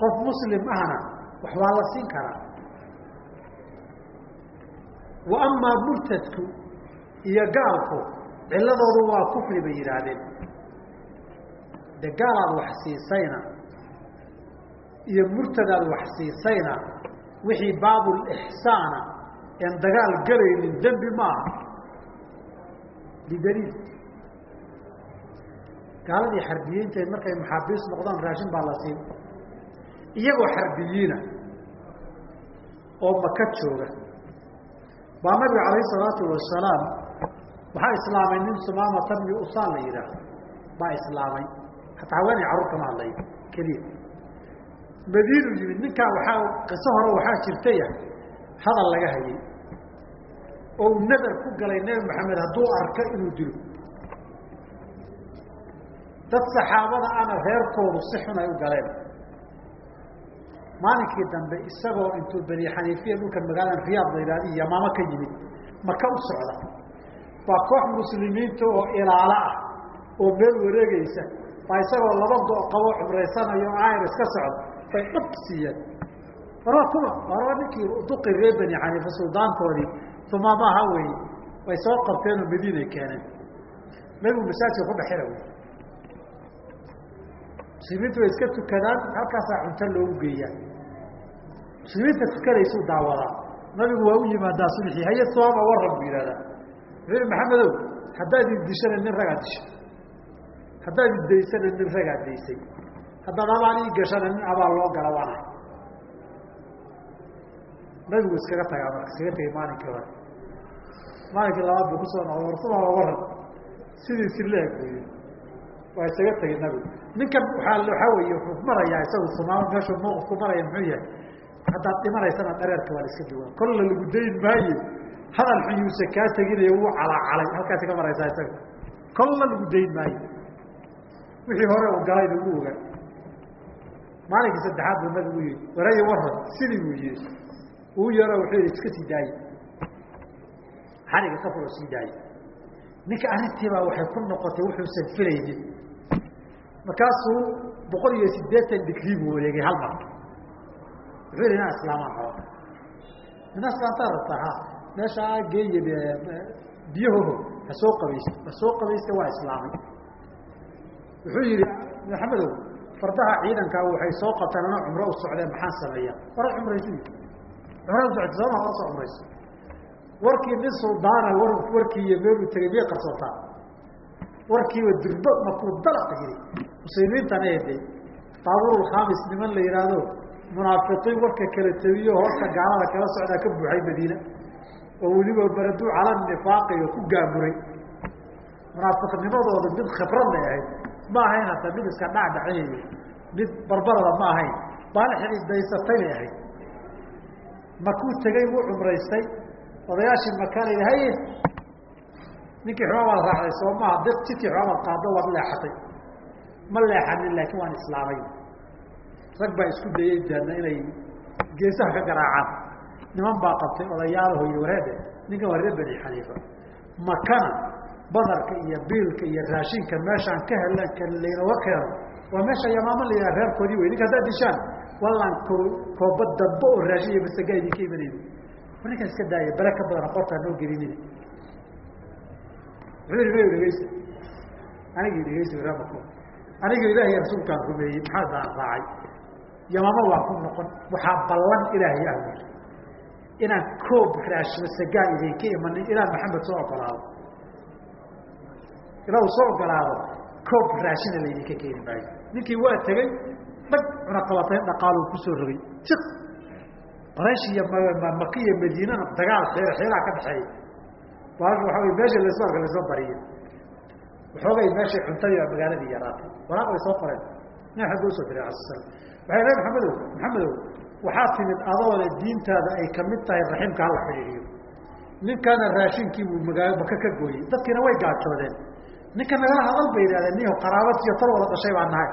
qof muslim ahna wax waa la siin karaa. Wa amaa murtadku iyo gaalku ciladoodu waa kufri bay yidhaahdeen de gaalaad wax siisayna iyo murtadaad wax siisayna wixii baabulixsaana een dagaal gelaynin dembi maaha bidaliil. Gaaladii xarbiyiinteed markay maxaabiis noqdaan raashin baa la siin. Iyagoo xarbiyiina oo maka jooga. Baa nabiga calayhi salaatu wasalaam waxaa islaamay nin sumaamata bni usaan la yidhaahdo. Baa islaamay hataa haweenay carruur kama hadlayo keliya. Madiinu yimid ninkaa waxaa qiso hore waxaa jirtaya hadal laga hayay. Oo uu nadar ku galay nebi maxamed hadduu arko inuu dilo. Dad saxaabada ana reerkoodu si xun ay u galeen. Maalinkii dambe isagoo intuu bani xaniifiya dhulkan magaalada riyaad la yidhahdo yamaamo ka yimid maka u socda. Waa koox muslimiinta oo ilaalo ah oo meel wareegaysa baa isagoo laba go' qabo cumraysanayo ayr iska socda bay dhab siiyeen. Warwa kuma warwa ninkii duqi reer bani xaniifa suldaankoodii umaamaha wey way soo qabteenoo madiinay keeneen. Nabigu masaajidka ku dhexira wy muslimiintu way iska tukadaan halkaasaa cunto loogu geeyaa. Muslimiinta tukadaysuu daawadaa. Nabigu waa u yimaadaa sulxii haye soama waran bu yihahdaa yihi maxamedow haddaad idishana nin ragaa disha haddaad iddaysana nin ragaa daysay. Haddaad abaan ii gashana nin abaal loo gala waanahay nabigu iskaga tagaa marka iskaga tegay maalinkii hore. Maalinkii labaad buu ku soo noqday warsumaa waran sidiisi leeg buy waa isaga tegay nabigu. Ninkan waaa waxaa weeye wuxuu marayaa isagu sumaamo meeshuu mawqifku maraya muxuu yahay. Haddaad dhimanaysana dhareerka waa la iska duwaa kolla lagu dayn maaye. Hadal xuyuusa kaa teginaya wuu calaacalay halkaasi ka maraysaa isaga. Kolla lagu dayn maayo wixii hore uu galayna wuu ogaa maalinkii saddexaad buu nabigu yihi waraya waran sidii buu yihi uu yaro wuxuu yihi iska sii daaye. Xariga ka furo sii daaye. Ninka arrintiibaa waxay ku noqotay wuxuusan filaynin. Markaasuu boqol iyo siddeetan digrii buu wareegay hal mar. Wuxuu yihi inaa islaamaan raba mina islaamtaa rabtaa ha meesha geeye biyahoho ha soo qabaysta ha soo qabaysta waa islaamay wuxuu yihi maxamedow fardaha ciidankaa waxay soo qabtaan ana cumro u socdeen maxaan sameeya waray cumraysu cumra socota soo cumrayso warkii nin suldaana war warkii iyo tegay miyay qarsootaa. Warkiiba durbo makuu dalaqa yiri muslimiintana ede baabuurul khamis niman la yihaahdo munaafiqiin warka kala tebiyo hoosta gaalada kala socdaa ka buuxay madiina. Oo weliba baraduu cala nifaaqiyo ku gaamuray. Munaafiqnimadooda mid khibrad lay ahayd ma ahayn hadda mid iska dhacdhaceeyo mid barbarada ma ahayn. Baal xididaysatay bay ahayd. Makuu tegey wuu cumraystay. Odayaashii makaa la haye ninkii xuma baad raacday soo dad jidkii xuma qaado waad leexatay. Ma leexanin laakiin waan islaamay. Rag baa isku dayay daadna inay geesaha ka garaacaan. Niman baa qabtay odayaalaho iyo wareede ninkan waa reer bani xaniifa. Makana badarka iyo biilka iyo raashinka meeshaan ka helan laynooga keeno. Waa meesha yamaamo la yidhaha reerkoodii wey ninka haddaad dishaan wallaan ko kooba dambe oo raashin iyo masaga idinka imanayni war ninkan iska daaya bale ka badana qortaa noo gelinina wuxuu yihi mayo dhegeysa anigii dhegeysa ramako aniga ilaahay rasuulkaan rumeeyey maxaa daan raacay? Yamaamo waa ku noqon waxaa ballan ilaahay ah inaan koob raashimo sagaa idinka imanin ilaa maxamed soo ogolaado ilaa uu soo ogolaado koob raashina laydinka keeni maayo. Ninkii waa tegey dhag cunaqabatayn dhaqaaluu ku soo rogay jiq qoraysh iyo maka iyo madiinana dagaal xeel xeelaha ka waxa wey meesha la soo arka la soo bariye waxoogay meeshay cuntadii baa magaaladii yaraatay. Waraaq bay soo qoreen. Nin xagga u soo diray ala slam waxay leey maxamedow maxamedow waxaa timid adoole diintaada ay ka mid tahay raximka hala xidhiiriyo ninkana raashinkii buu magaalo maka ka gooyey. Dadkiina way gaajoodeen ninka nagala hadal bay yidhahdeen niyo qaraabad iyo tar wada dhashay baa nahay.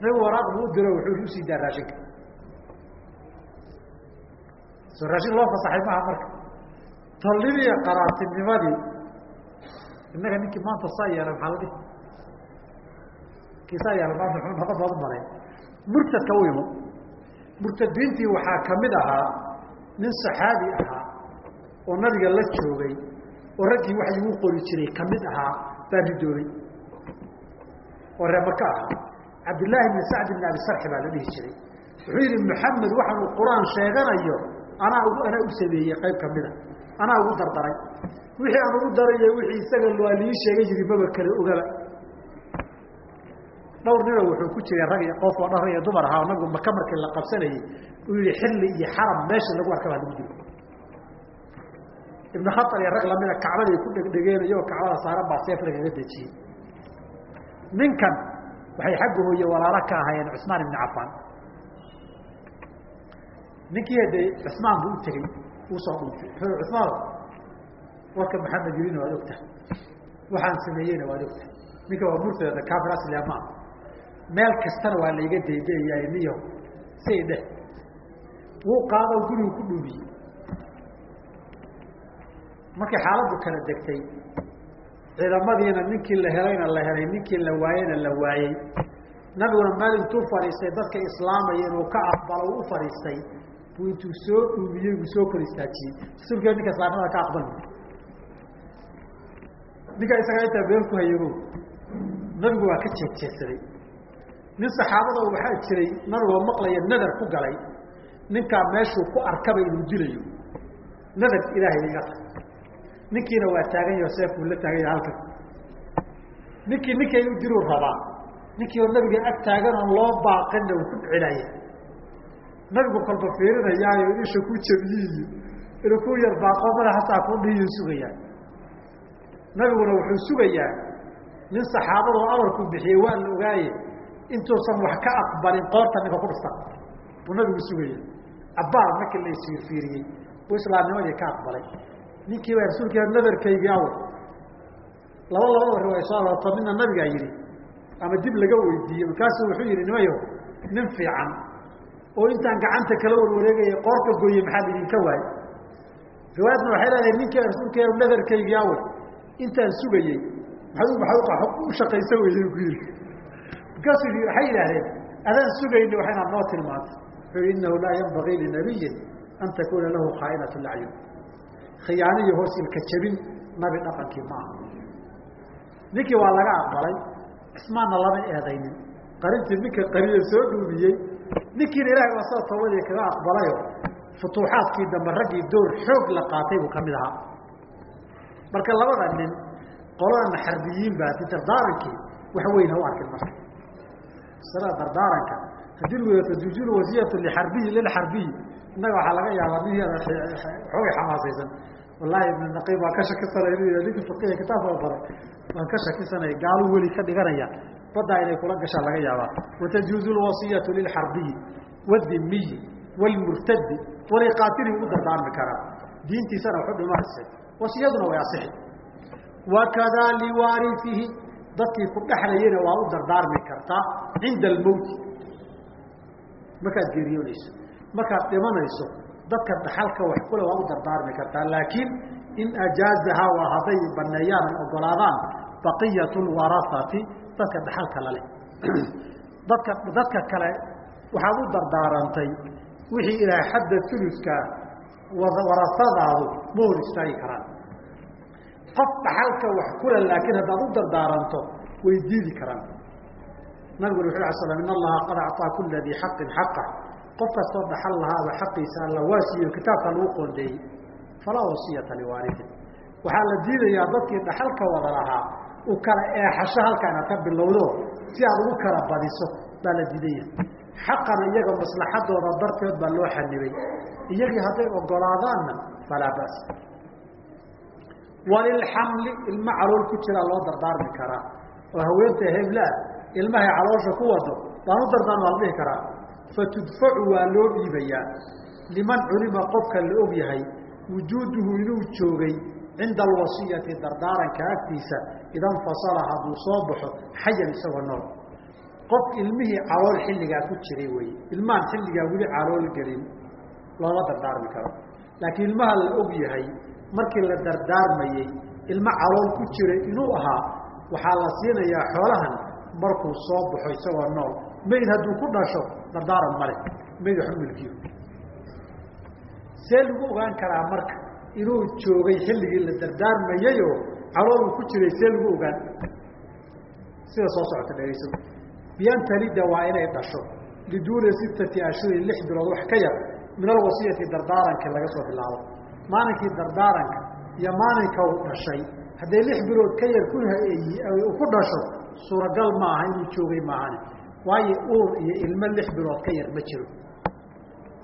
Nabigu waraaq buu u diro wuxuu u sii daa raashinka. Soo raashin loo fasaxay maaha marka. Tallidii qaraatinimadii innaga ninkii maanta saa yeela maxaa la dhihi. Kii saa yeela maanta muxuu noqon u malayn murtadka u imo murtadiintii waxaa ka mid ahaa nin saxaabi ahaa oo nabiga la joogay oo raggii waxay ugu qori jiray ka mid ahaa baa ridoobay oo reemaka ahaa cabdillaahi bni sacd bni abi sarxi baa la dhihi jiray. Wuxuu yidhi maxamed waxaan uu qur'aan sheeganayo anaa anaa u sameeyey qayb kamida anaa ugu dardaray. Wixii aan ugu darayo wixii isaga waa lii sheegay yiri maba kale ogaba dhowr nino wuxuu ku jiray rag qof oo dhan rag iyo dumar ahaa nabigu maka markii la qabsanayey uu yihi xilli iyo xaram meesha lagu arka baa lagu dilo ibnu khatar iyo rag lamida kacbaday ku dhegdhegeen iyagoo kacbada saaran baa seef lagaga dejiyey. Ninkan waxay xagga hooye walaalo ka ahaayeen cusmaan ibni cafaan. Ninkii de cusmaan buu u tegey uu soo dhuntay cusmaan warka maxamed yirina waad ogtahay waxaan sameeyeyna waad ogtahay ninka waa murtada kafir asliya maa meel kastana waa layga daydayahay niyo dheh wuu qaado gurigu ku dhuumiyey markay xaaladdu kala degtay ciidamadiina ninkii la helayna la helay ninkii la waayeyna la waayey. Nabiguna meel intuu fadhiistay dadka islaamaya inuu ka aqbalo u fadhiistay. Buu intuu soo dhuumiyey buu soo kor istaajiyey rasuulka ninka islaamnimada ka aqbal ninka isagaa intaa been ku hayago nabigu waa ka jeedjeedsaday nin saxaabada waxaa jiray nabigoo maqlaya nadar ku galay. Ninkaa meeshuu ku arkaba inuu dilayo. Nadar ilaahay iga tag ninkiina waa taagan yaho seefuu la taagan yaha halkan. Ninkii ninkay u diruu rabaa. Ninkii oo nabiga ag taagan oon loo baaqinna uu ku celaya nabigu kolba fiirinayaayo isha ku jabiyiyo inuu ku yar baaqo madaxasaa ku dhihiyu sugayaa. Nabiguna wuxuu sugayaa. Nin saxaabadoo amarku bixiyey waa la ogaaye intuusan wax ka aqbalin qoorta ninka ku dhista. Buu nabigu sugaya cabbaar markii la isfiirfiiriyey buu islaamnimadii ka aqbalay ninkii baa rasuulka nadarkaygii aw laba labada riwaaya soo aroorto midna nabigaa yidhi ama dib laga weydiiyey. Markaasuu wuxuu yidhi nimayo nin fiican oo intaan gacanta kala warwareegaya qoorta gooye maxaa idinka waay riwaayadna waxay leedahay ninkii rasuulka nadarkaygii awe intaan sugayey. U shaqaysa weyday ku yidhi. Markaasuu yii waxay yidhaahdeen adaan sugayni waa inaad noo tilmaanto wuxuu yihi inahu laa yanbagii linabiyin an takuuna lahu khaainat lacyun khiyaaniyo hoos ilka jabin nabi dhaqankii ma aha. Ninkii waa laga aqbalay cismaanna lama eedaynin. Qarintii ninka qariye soo dhuumiyey ninkiina ilahay waa soo toobadii kaga aqbalayo futuuxaadkii dambe raggii door xoog la qaatay buu ka mid ahaa. Marka labada nin qolada xarbiyiin baa di dardaarankii wax weyn ha u arkin marka. Masalada dardaaranka haddii lagu yihahdo tujuulu wasiyatu lixarbiyi lilxarbiyi innaga waxaa laga yaabaa nin xoogay xamaasaysan. Wallahi ibn naqiim waan ka shakisanay inu ninka faqiha kitaabka badan waan ka shakisanaya gaalu weli ka dhiganaya. Baddaa inay kula gashaan laga yaabaa. Watajuuzu lwasiyatu lilxarbiyi wdimiyi wlmurtadi waliqaatili ugu dardaarmi karaa diintiisana waxu dhimahaysay wasiyaduna way asixi. Wakadaa liwaariihi dadkii ku dhexlayena waa u dardaarmi kartaa cinda almowti. Markaad geeriyoonayso markaad dhimanayso dadka dhaxalka wax kule waa u dardaarmi kartaa. Laakiin in ajaazahaa waa hadday baneeyaan ay ogolaadaan baqiyat lwarahati dadka dhaxalka lale. Dadka dadka kale waxaad u dardaarantay wixii ilaa xadda ulukaa warasadaadu ma hor istaagi karaan. Qof dhaxalka wax kule laakiin haddaad u dardaaranto way diidi karaan. Nabiguna wuxu ala slam in allaha qad acطaa kula dii xaqin xaqa qof kastoo dhaxal lahaaba xaqiisa alla waa siiyo kitaabka lagu qoondeeyey falaa wasiyata liwaariin waxaa la diidayaa dadkii dhaxalka wada lahaa u kala eexasho halkaa inaad ka bilowdo si aad ugu kala badiso baa la diidaya xaqana iyaga maslaxadooda darteed baa loo xanibay iyagii hadday ogolaadaanna falaa bas walilxamli ilmo calool ku jiraa loo dardaarmi karaa. Oo haweenta heblaa ilmahay caloosha ku wado baan u dardaarm waa la dhihi karaa fatudfacu waa loo dhiibayaa. Liman culima qofka la og yahay wujuuduhu inuu joogay cinda alwasiyati dardaaranka agtiisa ida nfasala hadduu soo baxo xayan isagoo nool. Qof ilmihii calool xilligaa ku jiray wey ilmaan xilligaa weli calool gelin looma dardaarmi karo. Laakiin ilmaha la og yahay markii la dardaarmayey ilmo calool ku jiray inuu ahaa waxaa la siinayaa xoolahan markuu soo baxo isagoo nool. Mayd hadduu ku dhasho dardaaran male mayd waxu milkiyo. See lagu ogaan karaa marka inuu joogay xilligii la dardaarmayayoo calooluu ku jiray see lagu ogaan. Sida soo socota dhegayso bian talida waa inay dhasho. Liduuni sittati ashhurin lix bilood wax ka yar min alwasiyati dardaarankii laga soo bilaabo. Maalinkii dardaaranka iyo maalinka uu dhashay hadday lix bilood ka yar ku dhasho suuragal ma aha inuu joogay maahane waayo uur iyo ilmo lix bilood ka yar ma jiro.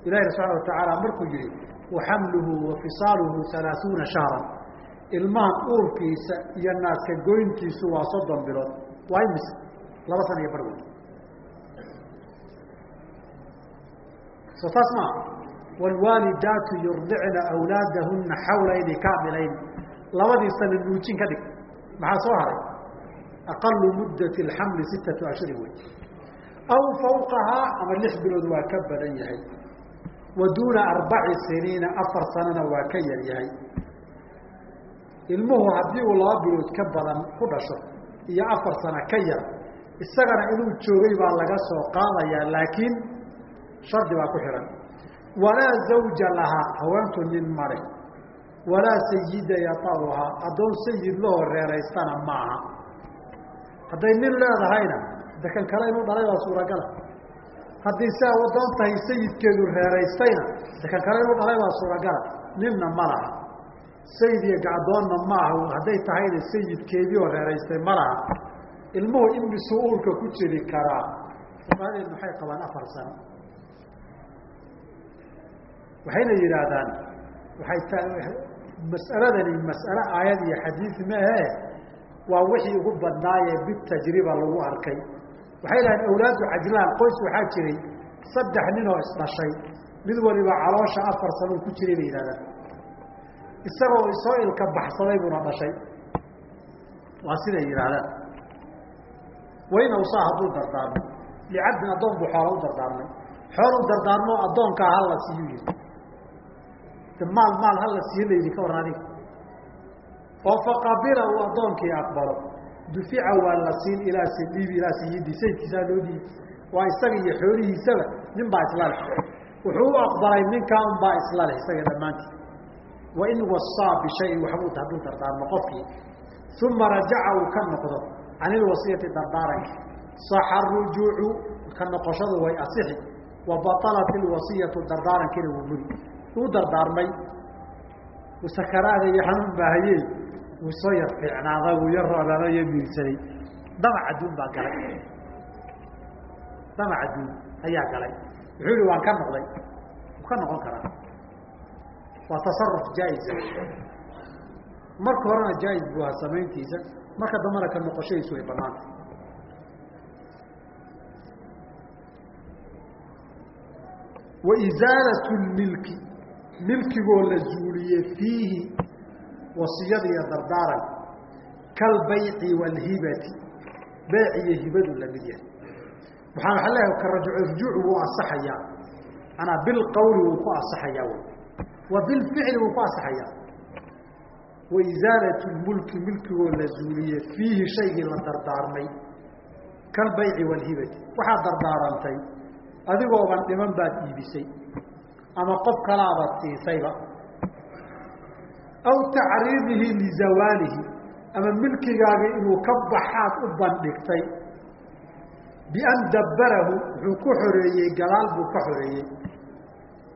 Ilaahi subxaana watacaala markuu yihi waxamluhu wa fisaaluhu alaasuuna shahran. Ilmahan uurkiisa iyo naaska goyntiisu waa soddon bilood. Waa imis laba sana iyo barwey soo taas maa waalwaalidaatu yurdicna awlaadahuna xawlayni kaamilayn. Labadii sana nuujin ka dhig. Maxaa soo haray? Aqalu muddat alxamli sittatu ashhurin wey aw fawqahaa ama lix bilood waa ka badan yahay. wa duuna arbaci siniina afar sanana waa ka yar yahay. ilmuhu haddii uu laba bilood ka badan ku dhasho iyo afar sana ka yar isagana inuu joogay baa laga soo qaadayaa laakiin shardi baa ku xihan walaa zawja lahaa haweentu nin male walaa sayida yataruhaa addoon sayid lahoo reeraystana ma aha hadday nin leedahayna de kan kale inuu dhalay waa suuragala. Haddii si a adoon tahay sayidkeedu reeraystayna de kan kale inuu dhalay waa suuragala. Ninna ma laha. Sayid iyo gacdoonna ma aha. Hadday tahayna sayidkeedii oo reeraystay ma laha. Ilmuhu uurka ku jiri karaa. Fuqahadeed maxay qabaan afar sano? Waxayna yidhaahdaan waxay mas'aladani mas'ale aayad iyo xadiid maahe waa wixii ugu badnaayee bitajriba lagu arkay waxay dhahdeen awlaadu cajlaan qoys waxaa jiray saddex nin oo isdhashay. Mid waliba caloosha afar sanuu ku jiray bay yidhahdaan. Isagoo isoo ilka baxsaday buuna dhashay. Waa siday yidhaahdaan. Wayna usaa hadduu dardaarmay. Licabdin addoon buu xoola u dardaarmay. Xoolu dardaarmo addoonkaa hala siiyu yihi maal maal hala siiyo layidhi ka warran adiga. Oo faqabila uu addoonkii aqbalo dufica waa la siin ilaa sadiibi ilaa sayidi loo dhiibi waa isaga iyo xoolihiisaba nin baa isla wuxuu u aqbalay ninkaa un baa isla isaga dhammaantii. Wain wasaa bishayin waxbuu hadduu dardaarmo qofkii. Uma rajaca uu ka noqdo can dardaaranki saxa rujuucu ka noqoshadu way asixi. Wa ilwasiyatu dardaarankina wuu buri uu dardaarmay. Sakaraada iyo xanuun baahayey wuu soo yar fiicnaaday wuu yar roolano iyo miirsaday damac adduun baa galay. Damac adduun ayaa galay. Wuxuu yihi waan ka noqday. Wuu ka noqon karaa. Waa tasaruf jaa-isa marka horena jaa-is buu ahaa samayntiisa. Marka dambana ka noqoshadiisu way banaantay wa isaalat lmilki milkigoo la zuuliye fiihi wasiyada iyo dardaaran. Kalbayci waalhibati beec iyo hibadu la mid yahay. Waxaan waa leeyahay karajrujuuc wuu asaxayaa manaa bilqawli wuu ku asaxayaa wy wa bilficli wuu ku asaxayaa wa isaalatu lmulki milkigoo la zuuliye fiihi shaygii la dardaarmay. Kalbayci waalhibati waxaad dardaarantay adigooban dhiman baad iibisay. Ama qof kalaabaad siisayba aw tacriidihi lizawaalihi ama milkigaagi inuu ka baxaad u bandhigtay bian dabbarahu wuxuu ku xoreeyey gadaal buu ka xoreeyey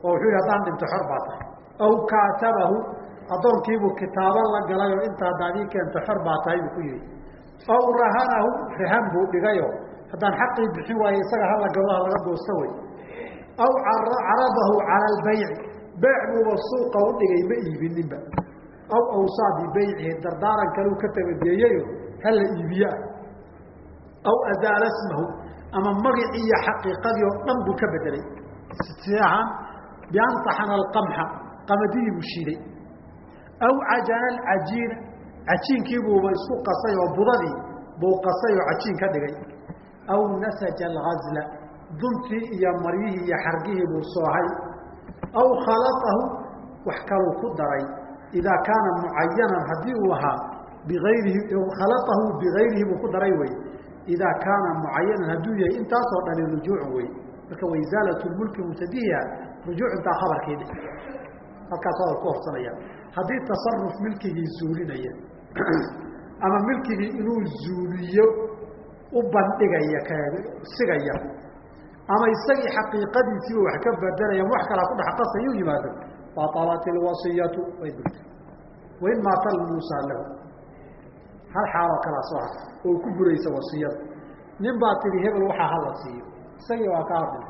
oo wuxuu yihi haddaan dhinto xor baa tahay aw kaatabahu addoonkiibuu kitaabo la galay oo inta haddaad ii xor baa tahay buu ku yihi aw rahanahu rahan buu dhigayo haddaan xaqii bixin waayo isaga hala gado ha laga goosto wey aw caradahu cala albayci beyc buuba suuqa u dhigay ma iibininba aw awsaa bibeycihi dardaaran kaleu ka tabageeyeyo hala iibiyeah aw adaala smahu ama magicii iyo xaqiiqadii oo dhan buu ka bedelay. Ahaan bian taxana alqamxa qamadidii buu shiiday. Aw cajana alcajiina cajiinkiibuuba isku qasay oo budadii buu qasay oo cajiin ka dhigay. Aw nasaja algazla duntii iyo maryihii iyo xargihii buu soohay aw khalaahu wax kaluu ku daray idaa kaana mucayanan haddii uu ahaa biayrihi khalaahu bigayrihi buu ku daray wey idaa kaana mucayanan hadduu yahay intaasoo dhani rujuucu wey marka waisaalat lmulki mubtadiha rujuuc intaa khabarkeeda halkaas hadal ku horsanaya haddii tasaruf milkigii zuulinaya ama milkigii inuu zuuliyo u bandhigaya sigaya ama isagii xaqiiqadiisiiba wax ka bedelaya wax kalaa ku dhex qasayuu yimaado baalat ilwasiyatu way burtay wain maata muusa lahu hal xaaloo kalaa soo har oo ku buraysa wasiyada nin baa tihi hebel waxaa hala siiyo isagii waa kaa hadlay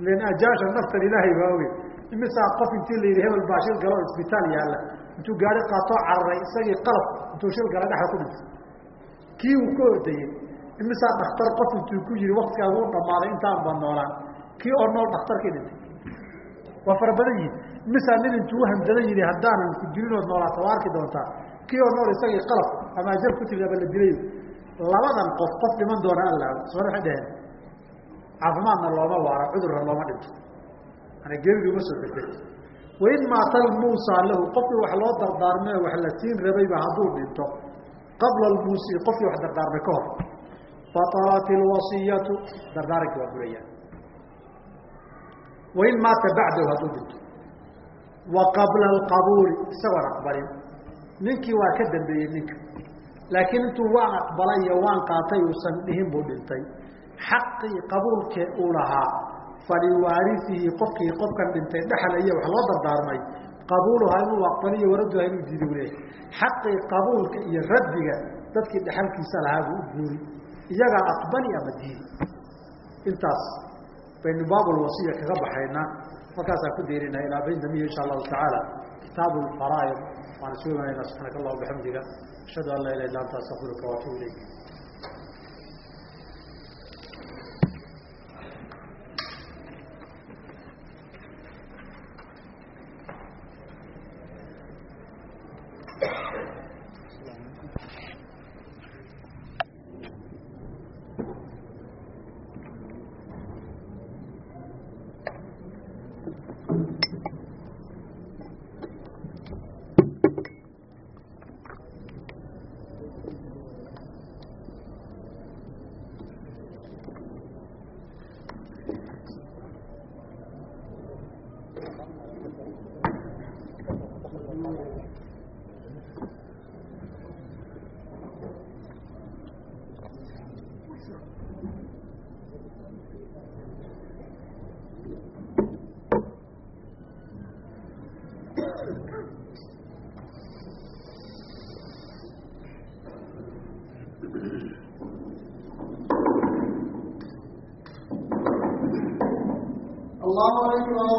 ilan ajaasha naftan ilaahay baa oge imisaa qof intii la yidhi hebel baa shil galo isbitaal yaalla intuu gaari qaatoo cararay isagii qalab intuu shil gala dhexda ku dhintay kii uu ka ordayey imisaa dhakhtar qof intuu ku yihi waktigaas u dhammaaday intaan baa noolaan kii oo nool dhakhtarkii dhintay waa fara badan yihiin imisaa nin intuu uhamdadan yihi haddaanan ku dilinood noolaata waa arki doontaa? Kii oo nool isagii qalab ama ajal ku tiri aba la dilay? Labadan qof qof dhiman doona alla. Soo waxay dhaheen. Caafimaadna looma waara cudurna looma dhinto ana geeridu uma soo degdeg wain maata muusa lahu qofkii wax loo dardaarmay wax la siin rabayba hadduu dhinto. Qabla lmuusi qofkii wax dardaarmay ka hor. Batalat ilwasiyatu dardaarankii waa burayaan wain maata bacdahu hadduu dhinto wa qabla alqabuuli isagoon aqbalin ninkii waa ka dambeeyey ninka laakiin intuu waan aqbalay iyo waan qaatay uusan dhihin buu dhintay xaqii qabuulkee uu lahaa faliwaarisihi qofkii qofkan dhintay dhexlaya wax loo dardaarmay qabuuluhaa inuu aqbaliyo waradduha inuu diido u leeyahy xaqii qabuulka iyo raddiga dadkii dhexalkiisa lahaa buu u guuri ama diidi intaas baynu baabulwasiya kaga baxaynaa halkaasaan ku deerinaa ilaa bayn damiya insha allahu tacaala kitaabu lfaraa'id waan isu imanayna subxaanaka allah bixamdiga ashhadu an laa ilah illa anta astafiruka waatubu ilayk الله أكبر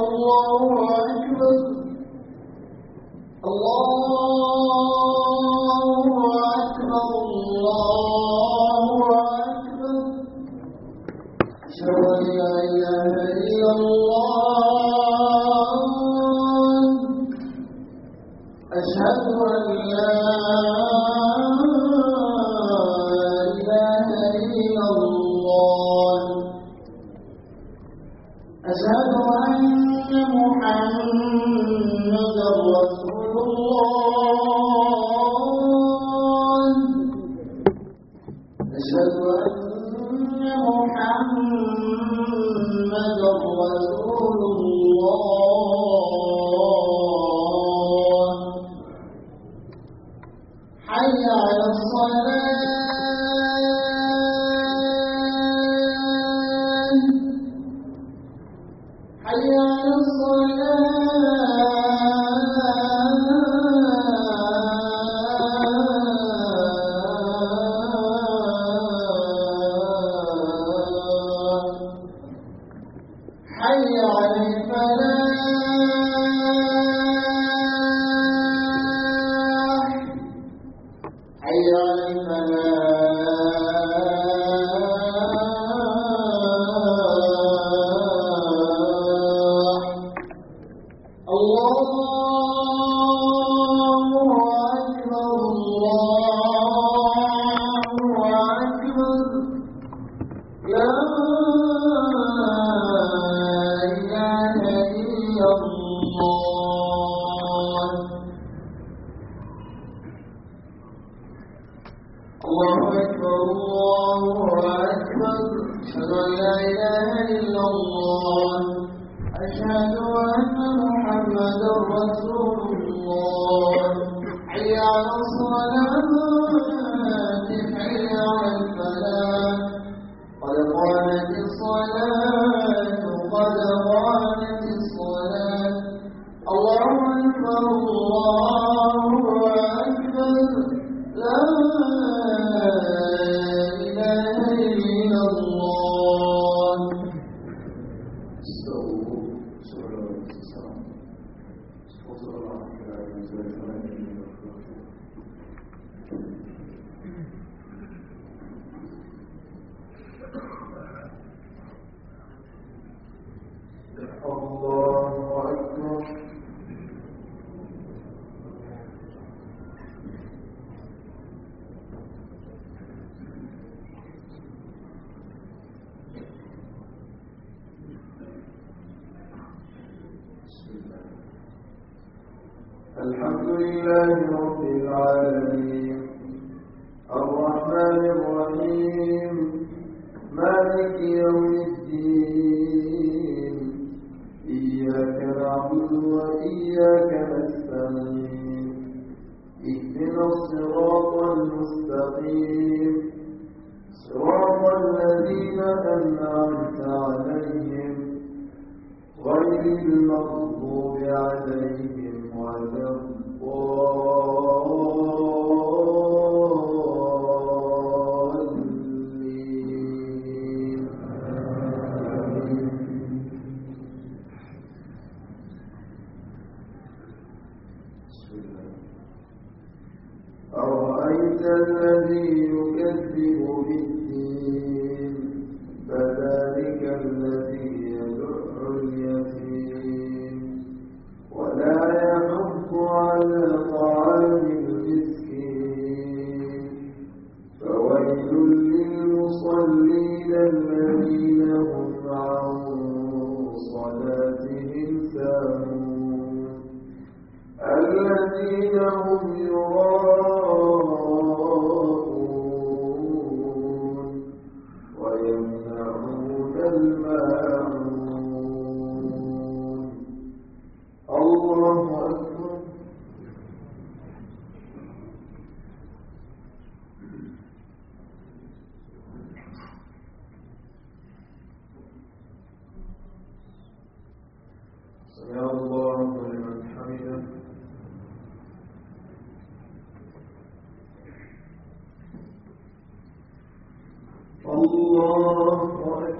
الله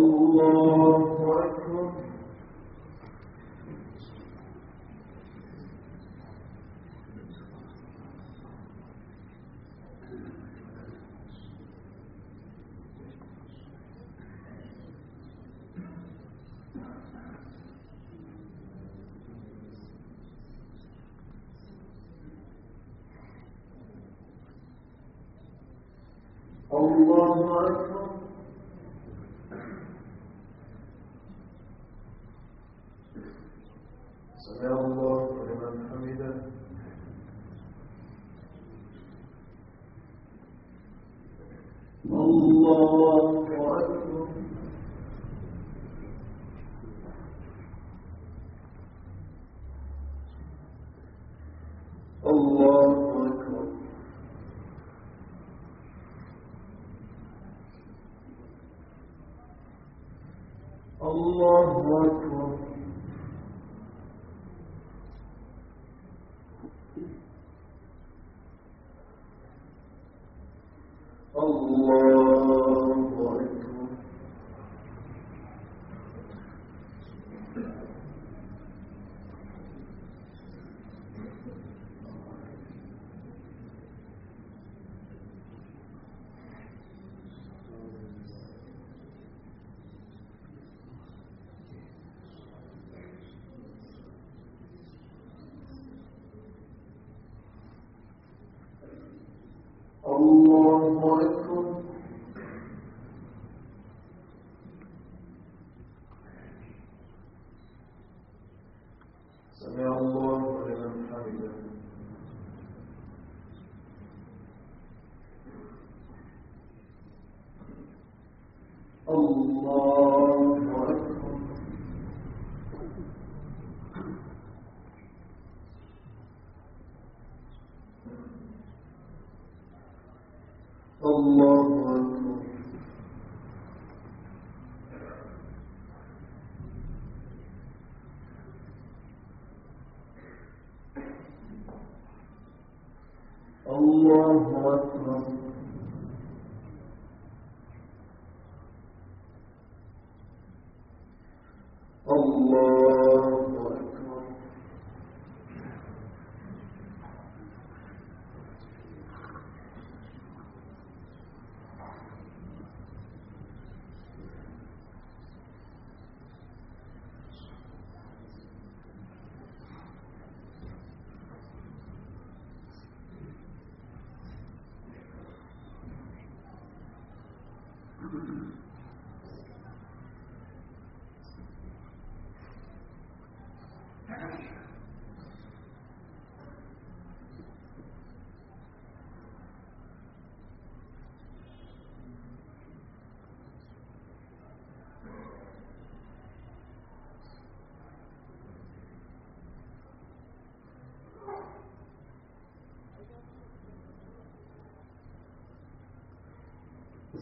الله الله أكبر